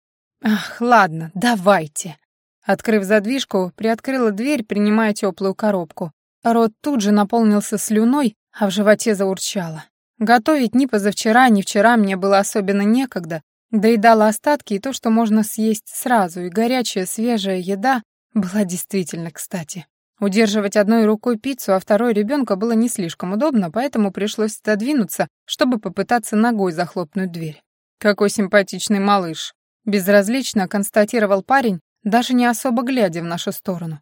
Ах, ладно, давайте. Открыв задвижку, приоткрыла дверь, принимая теплую коробку. Рот тут же наполнился слюной, а в животе заурчало. Готовить ни позавчера, ни вчера мне было особенно некогда, доедала остатки и то, что можно съесть сразу, и горячая свежая еда была действительно кстати. Удерживать одной рукой пиццу, а второй ребенка было не слишком удобно, поэтому пришлось отодвинуться, чтобы попытаться ногой захлопнуть дверь. «Какой симпатичный малыш!» Безразлично констатировал парень, даже не особо глядя в нашу сторону.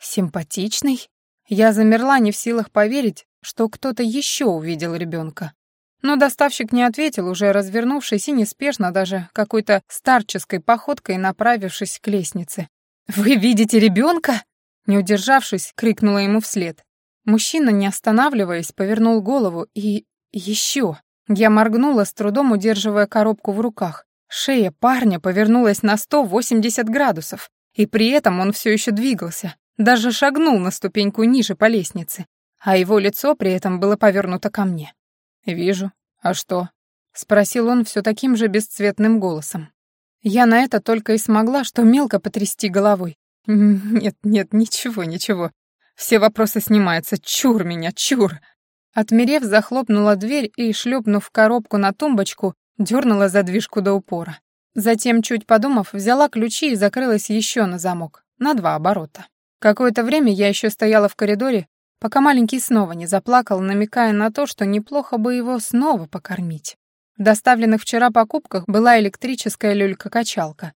«Симпатичный?» Я замерла, не в силах поверить, что кто-то еще увидел ребенка. Но доставщик не ответил, уже развернувшись и неспешно, даже какой-то старческой походкой направившись к лестнице. «Вы видите ребенка?» Не удержавшись, крикнула ему вслед. Мужчина, не останавливаясь, повернул голову и... еще. Я моргнула, с трудом удерживая коробку в руках. Шея парня повернулась на 180 градусов, и при этом он все еще двигался, даже шагнул на ступеньку ниже по лестнице, а его лицо при этом было повернуто ко мне. «Вижу. А что?» — спросил он все таким же бесцветным голосом. Я на это только и смогла, что мелко потрясти головой. «Нет, нет, ничего, ничего. Все вопросы снимаются. Чур меня, чур!» Отмерев, захлопнула дверь и, шлепнув коробку на тумбочку, дернула задвижку до упора. Затем, чуть подумав, взяла ключи и закрылась еще на замок, на два оборота. Какое-то время я еще стояла в коридоре, пока маленький снова не заплакал, намекая на то, что неплохо бы его снова покормить. В доставленных вчера покупках была электрическая люлька-качалка,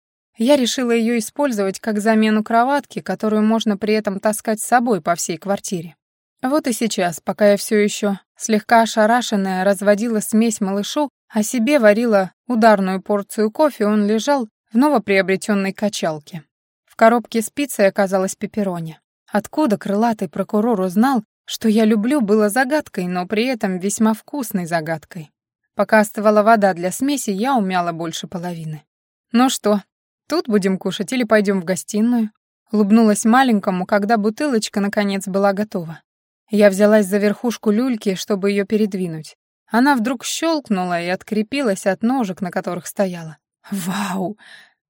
я решила ее использовать как замену кроватки, которую можно при этом таскать с собой по всей квартире. Вот и сейчас, пока я все еще слегка ошарашенная разводила смесь малышу, а себе варила ударную порцию кофе, он лежал в новоприобретенной качалке. В коробке спицей оказалась пепперони. Откуда крылатый прокурор узнал, что я люблю, было загадкой, но при этом весьма вкусной загадкой. Пока остывала вода для смеси, я умяла больше половины. «Ну что, «Тут будем кушать или пойдем в гостиную?» Улыбнулась маленькому, когда бутылочка, наконец, была готова. Я взялась за верхушку люльки, чтобы ее передвинуть. Она вдруг щелкнула и открепилась от ножек, на которых стояла. «Вау!»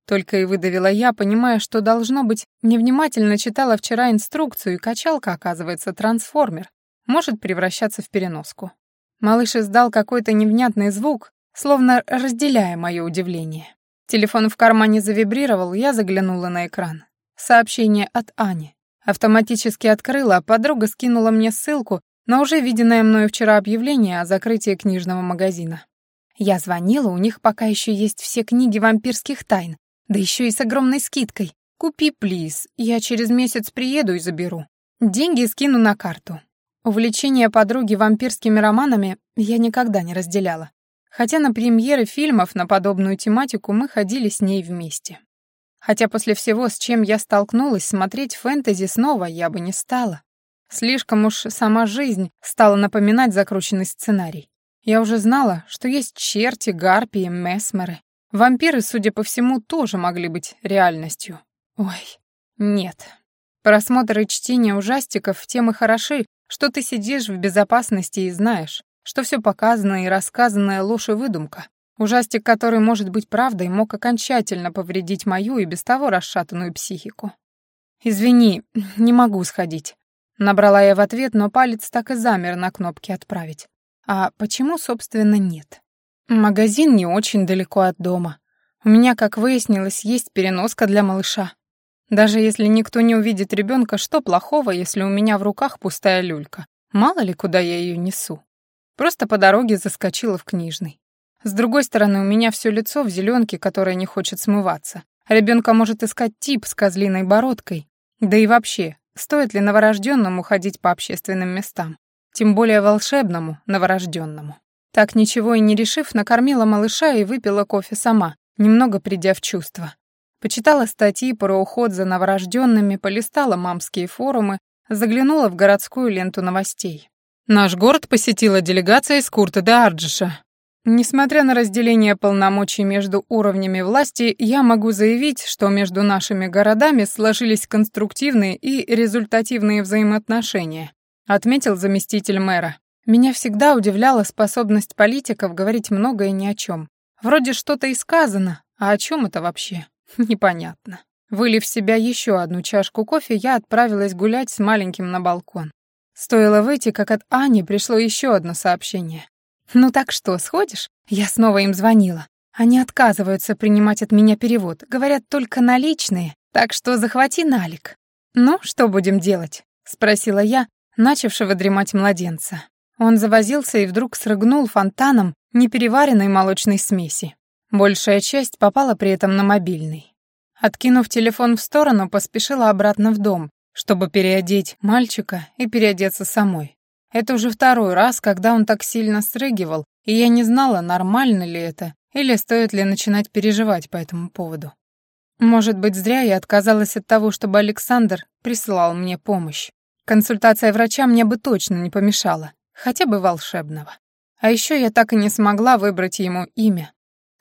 Только и выдавила я, понимая, что, должно быть, невнимательно читала вчера инструкцию, и качалка, оказывается, трансформер, может превращаться в переноску. Малыш издал какой-то невнятный звук, словно разделяя мое удивление. Телефон в кармане завибрировал, я заглянула на экран. Сообщение от Ани. Автоматически открыла, а подруга скинула мне ссылку на уже виденное мною вчера объявление о закрытии книжного магазина. Я звонила, у них пока еще есть все книги вампирских тайн, да еще и с огромной скидкой. Купи, плиз, я через месяц приеду и заберу. Деньги скину на карту. Увлечение подруги вампирскими романами я никогда не разделяла хотя на премьеры фильмов на подобную тематику мы ходили с ней вместе. Хотя после всего, с чем я столкнулась, смотреть фэнтези снова я бы не стала. Слишком уж сама жизнь стала напоминать закрученный сценарий. Я уже знала, что есть черти, гарпии, месмеры. Вампиры, судя по всему, тоже могли быть реальностью. Ой, нет. Просмотр и чтение ужастиков тем и хороши, что ты сидишь в безопасности и знаешь, что все показанное и рассказанное ложь и выдумка. Ужастик, который может быть правдой, мог окончательно повредить мою и без того расшатанную психику. «Извини, не могу сходить», — набрала я в ответ, но палец так и замер на кнопке «Отправить». А почему, собственно, нет? Магазин не очень далеко от дома. У меня, как выяснилось, есть переноска для малыша. Даже если никто не увидит ребенка, что плохого, если у меня в руках пустая люлька? Мало ли, куда я ее несу. Просто по дороге заскочила в книжный. С другой стороны, у меня все лицо в зеленке, которая не хочет смываться. Ребенка может искать тип с козлиной бородкой. Да и вообще, стоит ли новорожденному ходить по общественным местам? Тем более волшебному новорожденному. Так ничего и не решив, накормила малыша и выпила кофе сама, немного придя в чувство. Почитала статьи про уход за новорожденными, полистала мамские форумы, заглянула в городскую ленту новостей. Наш город посетила делегация из Курта де Арджиша. Несмотря на разделение полномочий между уровнями власти, я могу заявить, что между нашими городами сложились конструктивные и результативные взаимоотношения, отметил заместитель мэра. Меня всегда удивляла способность политиков говорить многое ни о чем. Вроде что-то и сказано, а о чем это вообще? Непонятно. Вылив в себя еще одну чашку кофе, я отправилась гулять с маленьким на балкон. Стоило выйти, как от Ани пришло еще одно сообщение. «Ну так что, сходишь?» Я снова им звонила. Они отказываются принимать от меня перевод, говорят только наличные, так что захвати налик. «Ну, что будем делать?» — спросила я, начавшего дремать младенца. Он завозился и вдруг срыгнул фонтаном непереваренной молочной смеси. Большая часть попала при этом на мобильный. Откинув телефон в сторону, поспешила обратно в дом, чтобы переодеть мальчика и переодеться самой. Это уже второй раз, когда он так сильно срыгивал, и я не знала, нормально ли это, или стоит ли начинать переживать по этому поводу. Может быть, зря я отказалась от того, чтобы Александр присылал мне помощь. Консультация врача мне бы точно не помешала, хотя бы волшебного. А еще я так и не смогла выбрать ему имя.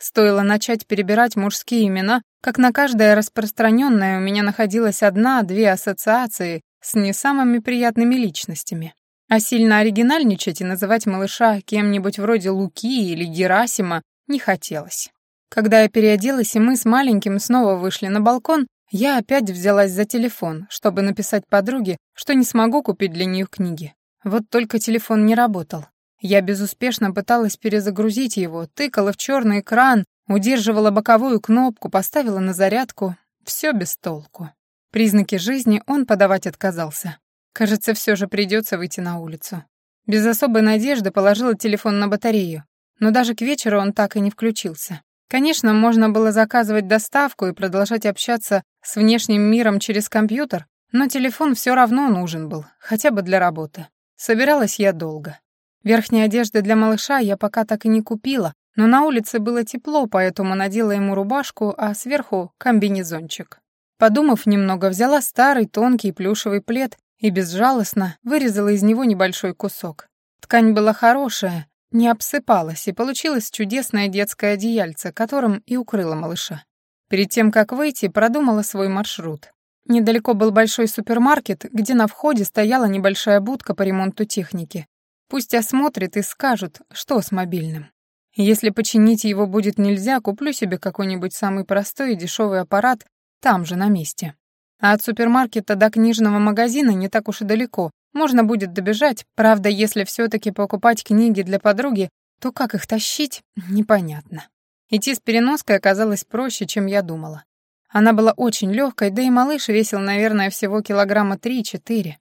Стоило начать перебирать мужские имена, как на каждое распространенное у меня находилась одна-две ассоциации с не самыми приятными личностями. А сильно оригинальничать и называть малыша кем-нибудь вроде Луки или Герасима не хотелось. Когда я переоделась, и мы с маленьким снова вышли на балкон, я опять взялась за телефон, чтобы написать подруге, что не смогу купить для нее книги. Вот только телефон не работал. Я безуспешно пыталась перезагрузить его, тыкала в черный экран, удерживала боковую кнопку, поставила на зарядку. Все без толку. Признаки жизни он подавать отказался. Кажется, все же придется выйти на улицу. Без особой надежды положила телефон на батарею, но даже к вечеру он так и не включился. Конечно, можно было заказывать доставку и продолжать общаться с внешним миром через компьютер, но телефон все равно нужен был, хотя бы для работы. Собиралась я долго. Верхней одежды для малыша я пока так и не купила, но на улице было тепло, поэтому надела ему рубашку, а сверху — комбинезончик. Подумав немного, взяла старый тонкий плюшевый плед и безжалостно вырезала из него небольшой кусок. Ткань была хорошая, не обсыпалась, и получилось чудесное детское одеяльце, которым и укрыла малыша. Перед тем, как выйти, продумала свой маршрут. Недалеко был большой супермаркет, где на входе стояла небольшая будка по ремонту техники. Пусть осмотрят и скажут, что с мобильным. Если починить его будет нельзя, куплю себе какой-нибудь самый простой и дешевый аппарат там же, на месте. А от супермаркета до книжного магазина не так уж и далеко. Можно будет добежать. Правда, если все-таки покупать книги для подруги, то как их тащить, непонятно. Идти с переноской оказалось проще, чем я думала. Она была очень легкой, да и малыш весил, наверное, всего килограмма три-четыре.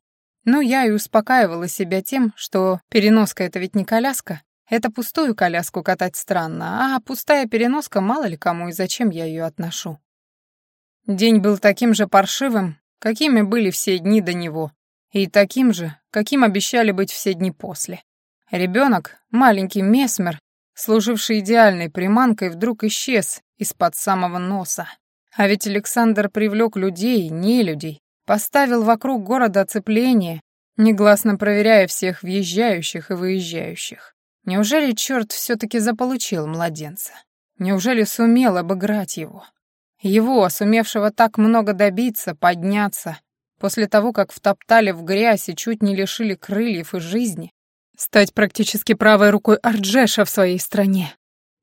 Но я и успокаивала себя тем, что переноска — это ведь не коляска. Это пустую коляску катать странно, а пустая переноска мало ли кому и зачем я ее отношу. День был таким же паршивым, какими были все дни до него, и таким же, каким обещали быть все дни после. Ребенок, маленький Месмер, служивший идеальной приманкой, вдруг исчез из-под самого носа. А ведь Александр привлек людей, не людей, Поставил вокруг города оцепление, негласно проверяя всех въезжающих и выезжающих. Неужели черт все-таки заполучил младенца? Неужели сумел обыграть его? Его, сумевшего так много добиться, подняться, после того, как втоптали в грязь и чуть не лишили крыльев и жизни, стать практически правой рукой Арджеша в своей стране.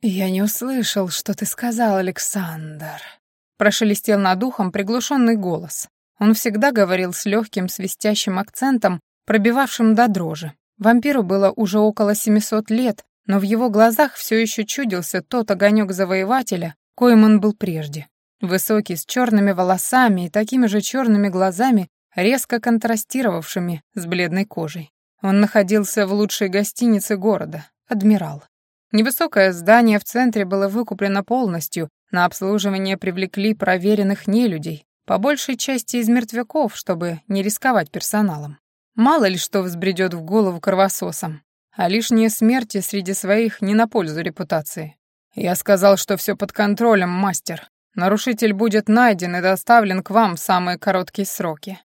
«Я не услышал, что ты сказал, Александр», — прошелестел над ухом приглушенный голос. Он всегда говорил с легким свистящим акцентом, пробивавшим до дрожи. Вампиру было уже около 700 лет, но в его глазах все еще чудился тот огонек завоевателя, коим он был прежде. Высокий, с черными волосами и такими же черными глазами, резко контрастировавшими с бледной кожей. Он находился в лучшей гостинице города, «Адмирал». Невысокое здание в центре было выкуплено полностью, на обслуживание привлекли проверенных нелюдей, по большей части из мертвяков, чтобы не рисковать персоналом. Мало ли что взбредет в голову кровососам, а лишние смерти среди своих не на пользу репутации. Я сказал, что все под контролем, мастер. Нарушитель будет найден и доставлен к вам в самые короткие сроки.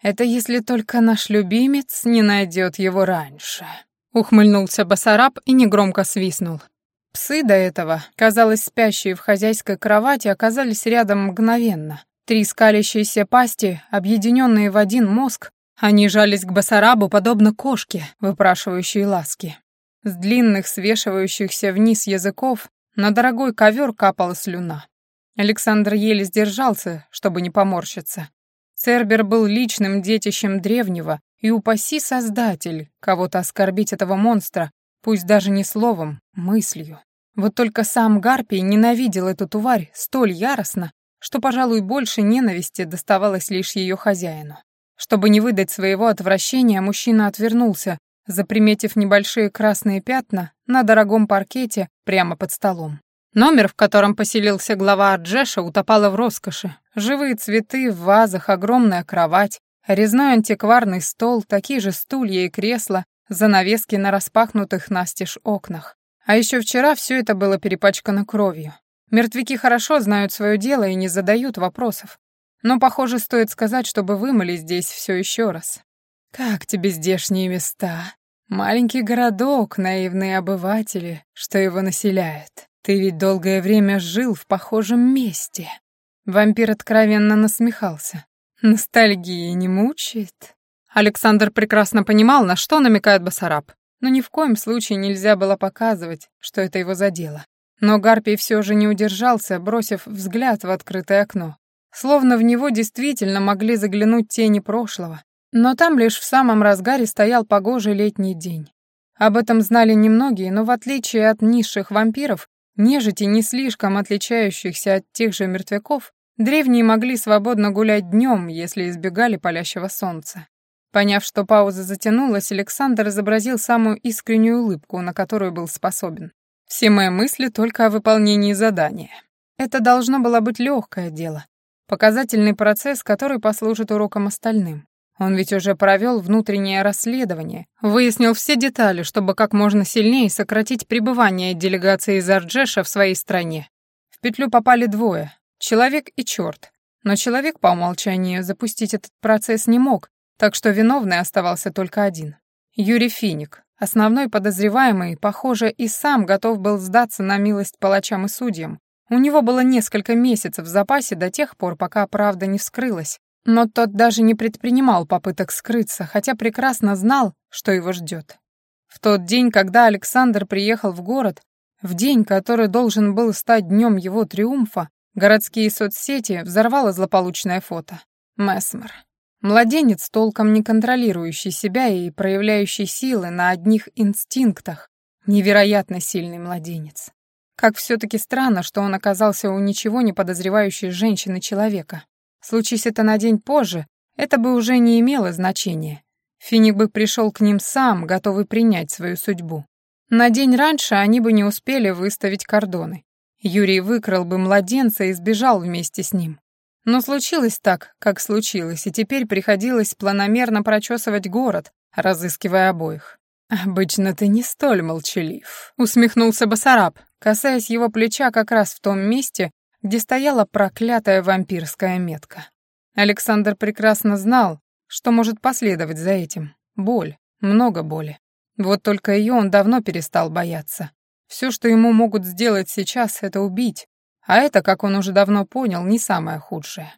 Это если только наш любимец не найдет его раньше. Ухмыльнулся Басараб и негромко свистнул. Псы до этого, казалось, спящие в хозяйской кровати, оказались рядом мгновенно, Три скалящиеся пасти, объединенные в один мозг, Они жались к Басарабу, подобно кошке, выпрашивающей ласки. С длинных, свешивающихся вниз языков на дорогой ковер капала слюна. Александр еле сдержался, чтобы не поморщиться. Цербер был личным детищем древнего, и упаси Создатель кого-то оскорбить этого монстра, пусть даже не словом, мыслью. Вот только сам Гарпий ненавидел эту тварь столь яростно, что, пожалуй, больше ненависти доставалось лишь ее хозяину. Чтобы не выдать своего отвращения, мужчина отвернулся, заприметив небольшие красные пятна на дорогом паркете прямо под столом. Номер, в котором поселился глава Арджеша, утопало в роскоши. Живые цветы в вазах, огромная кровать, резной антикварный стол, такие же стулья и кресла, занавески на распахнутых настежь окнах. А еще вчера все это было перепачкано кровью. Мертвяки хорошо знают свое дело и не задают вопросов. Но, похоже, стоит сказать, чтобы вымыли здесь все еще раз. Как тебе здешние места? Маленький городок, наивные обыватели, что его населяют. Ты ведь долгое время жил в похожем месте. Вампир откровенно насмехался. Ностальгия не мучает? Александр прекрасно понимал, на что намекает Басараб, но ни в коем случае нельзя было показывать, что это его задело. Но Гарпий все же не удержался, бросив взгляд в открытое окно. Словно в него действительно могли заглянуть тени прошлого. Но там лишь в самом разгаре стоял погожий летний день. Об этом знали немногие, но в отличие от низших вампиров, нежити, не слишком отличающихся от тех же мертвяков, древние могли свободно гулять днем, если избегали палящего солнца. Поняв, что пауза затянулась, Александр изобразил самую искреннюю улыбку, на которую был способен. Все мои мысли только о выполнении задания. Это должно было быть легкое дело. Показательный процесс, который послужит уроком остальным. Он ведь уже провел внутреннее расследование, выяснил все детали, чтобы как можно сильнее сократить пребывание делегации из Арджеша в своей стране. В петлю попали двое — человек и черт. Но человек по умолчанию запустить этот процесс не мог, так что виновный оставался только один. Юрий Финик, Основной подозреваемый, похоже, и сам готов был сдаться на милость палачам и судьям. У него было несколько месяцев в запасе до тех пор, пока правда не вскрылась. Но тот даже не предпринимал попыток скрыться, хотя прекрасно знал, что его ждет. В тот день, когда Александр приехал в город, в день, который должен был стать днем его триумфа, городские соцсети взорвало злополучное фото. Месмер. Младенец, толком не контролирующий себя и проявляющий силы на одних инстинктах. Невероятно сильный младенец. Как все-таки странно, что он оказался у ничего не подозревающей женщины-человека. Случись это на день позже, это бы уже не имело значения. Финик бы пришел к ним сам, готовый принять свою судьбу. На день раньше они бы не успели выставить кордоны. Юрий выкрал бы младенца и сбежал вместе с ним. Но случилось так, как случилось, и теперь приходилось планомерно прочесывать город, разыскивая обоих. «Обычно ты не столь молчалив», — усмехнулся Басараб, касаясь его плеча как раз в том месте, где стояла проклятая вампирская метка. Александр прекрасно знал, что может последовать за этим. Боль, много боли. Вот только ее он давно перестал бояться. Все, что ему могут сделать сейчас, это убить, а это, как он уже давно понял, не самое худшее.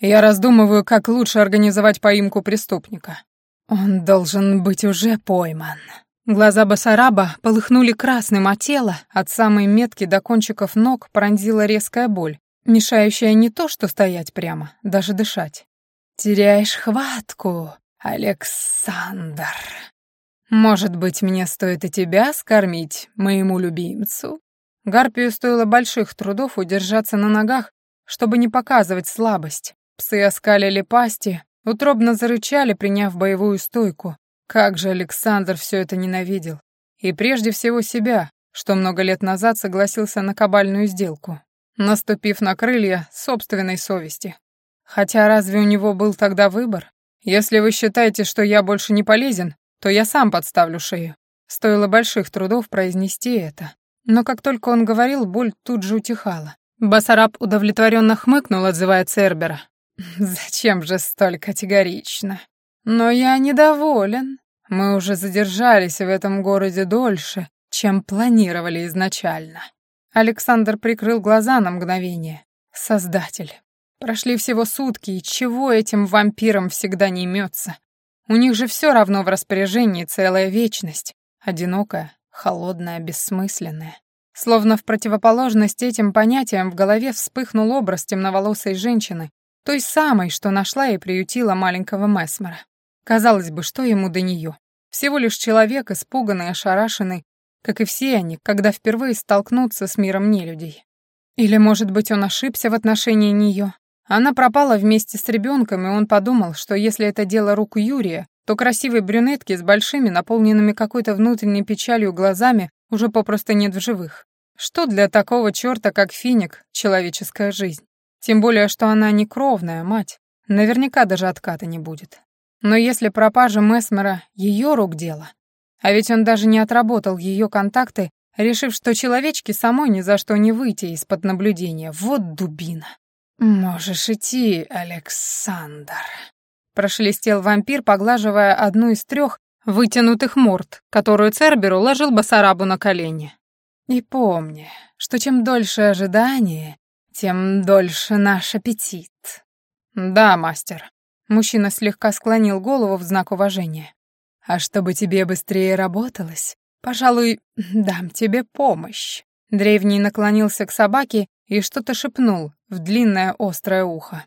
Я раздумываю, как лучше организовать поимку преступника. Он должен быть уже пойман. Глаза Басараба полыхнули красным, а тело от самой метки до кончиков ног пронзила резкая боль, мешающая не то что стоять прямо, даже дышать. «Теряешь хватку, Александр. Может быть, мне стоит и тебя скормить, моему любимцу?» Гарпию стоило больших трудов удержаться на ногах, чтобы не показывать слабость. Псы оскалили пасти, утробно зарычали, приняв боевую стойку. Как же Александр все это ненавидел. И прежде всего себя, что много лет назад согласился на кабальную сделку, наступив на крылья собственной совести. Хотя разве у него был тогда выбор? Если вы считаете, что я больше не полезен, то я сам подставлю шею. Стоило больших трудов произнести это. Но как только он говорил, боль тут же утихала. Басараб удовлетворенно хмыкнул, отзывая Цербера. «Зачем же столь категорично? Но я недоволен. Мы уже задержались в этом городе дольше, чем планировали изначально». Александр прикрыл глаза на мгновение. «Создатель. Прошли всего сутки, и чего этим вампирам всегда не имется? У них же все равно в распоряжении целая вечность. Одинокая, холодная, бессмысленная. Словно в противоположность этим понятиям в голове вспыхнул образ темноволосой женщины, той самой, что нашла и приютила маленького Месмера. Казалось бы, что ему до нее? Всего лишь человек, испуганный, ошарашенный, как и все они, когда впервые столкнутся с миром нелюдей. Или, может быть, он ошибся в отношении нее? Она пропала вместе с ребенком, и он подумал, что если это дело рук Юрия, то красивой брюнетки с большими, наполненными какой-то внутренней печалью глазами уже попросту нет в живых. Что для такого черта, как Финик, человеческая жизнь? Тем более, что она не кровная мать. Наверняка даже отката не будет. Но если пропажа Месмера — ее рук дело, а ведь он даже не отработал ее контакты, решив, что человечке самой ни за что не выйти из-под наблюдения. Вот дубина. «Можешь идти, Александр», — прошелестел вампир, поглаживая одну из трех вытянутых морд, которую Цербер уложил Басарабу на колени. «И помни, что чем дольше ожидание, тем дольше наш аппетит». «Да, мастер». Мужчина слегка склонил голову в знак уважения. А чтобы тебе быстрее работалось, пожалуй, дам тебе помощь». Древний наклонился к собаке и что-то шепнул в длинное острое ухо.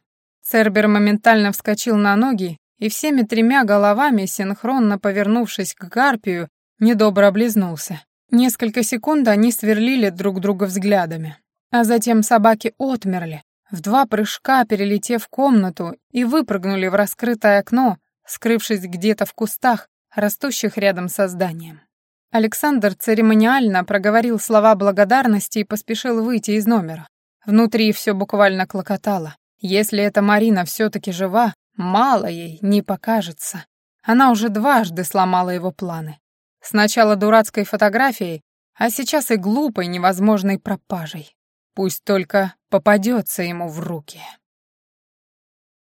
Цербер моментально вскочил на ноги и всеми тремя головами, синхронно повернувшись к Гарпию, недобро облизнулся. Несколько секунд они сверлили друг друга взглядами, а затем собаки отмерли, в два прыжка перелетев комнату и выпрыгнули в раскрытое окно, скрывшись где-то в кустах, растущих рядом со зданием. Александр церемониально проговорил слова благодарности и поспешил выйти из номера. Внутри все буквально клокотало. Если эта Марина все-таки жива, мало ей не покажется. Она уже дважды сломала его планы. Сначала дурацкой фотографией, а сейчас и глупой невозможной пропажей. Пусть только попадется ему в руки.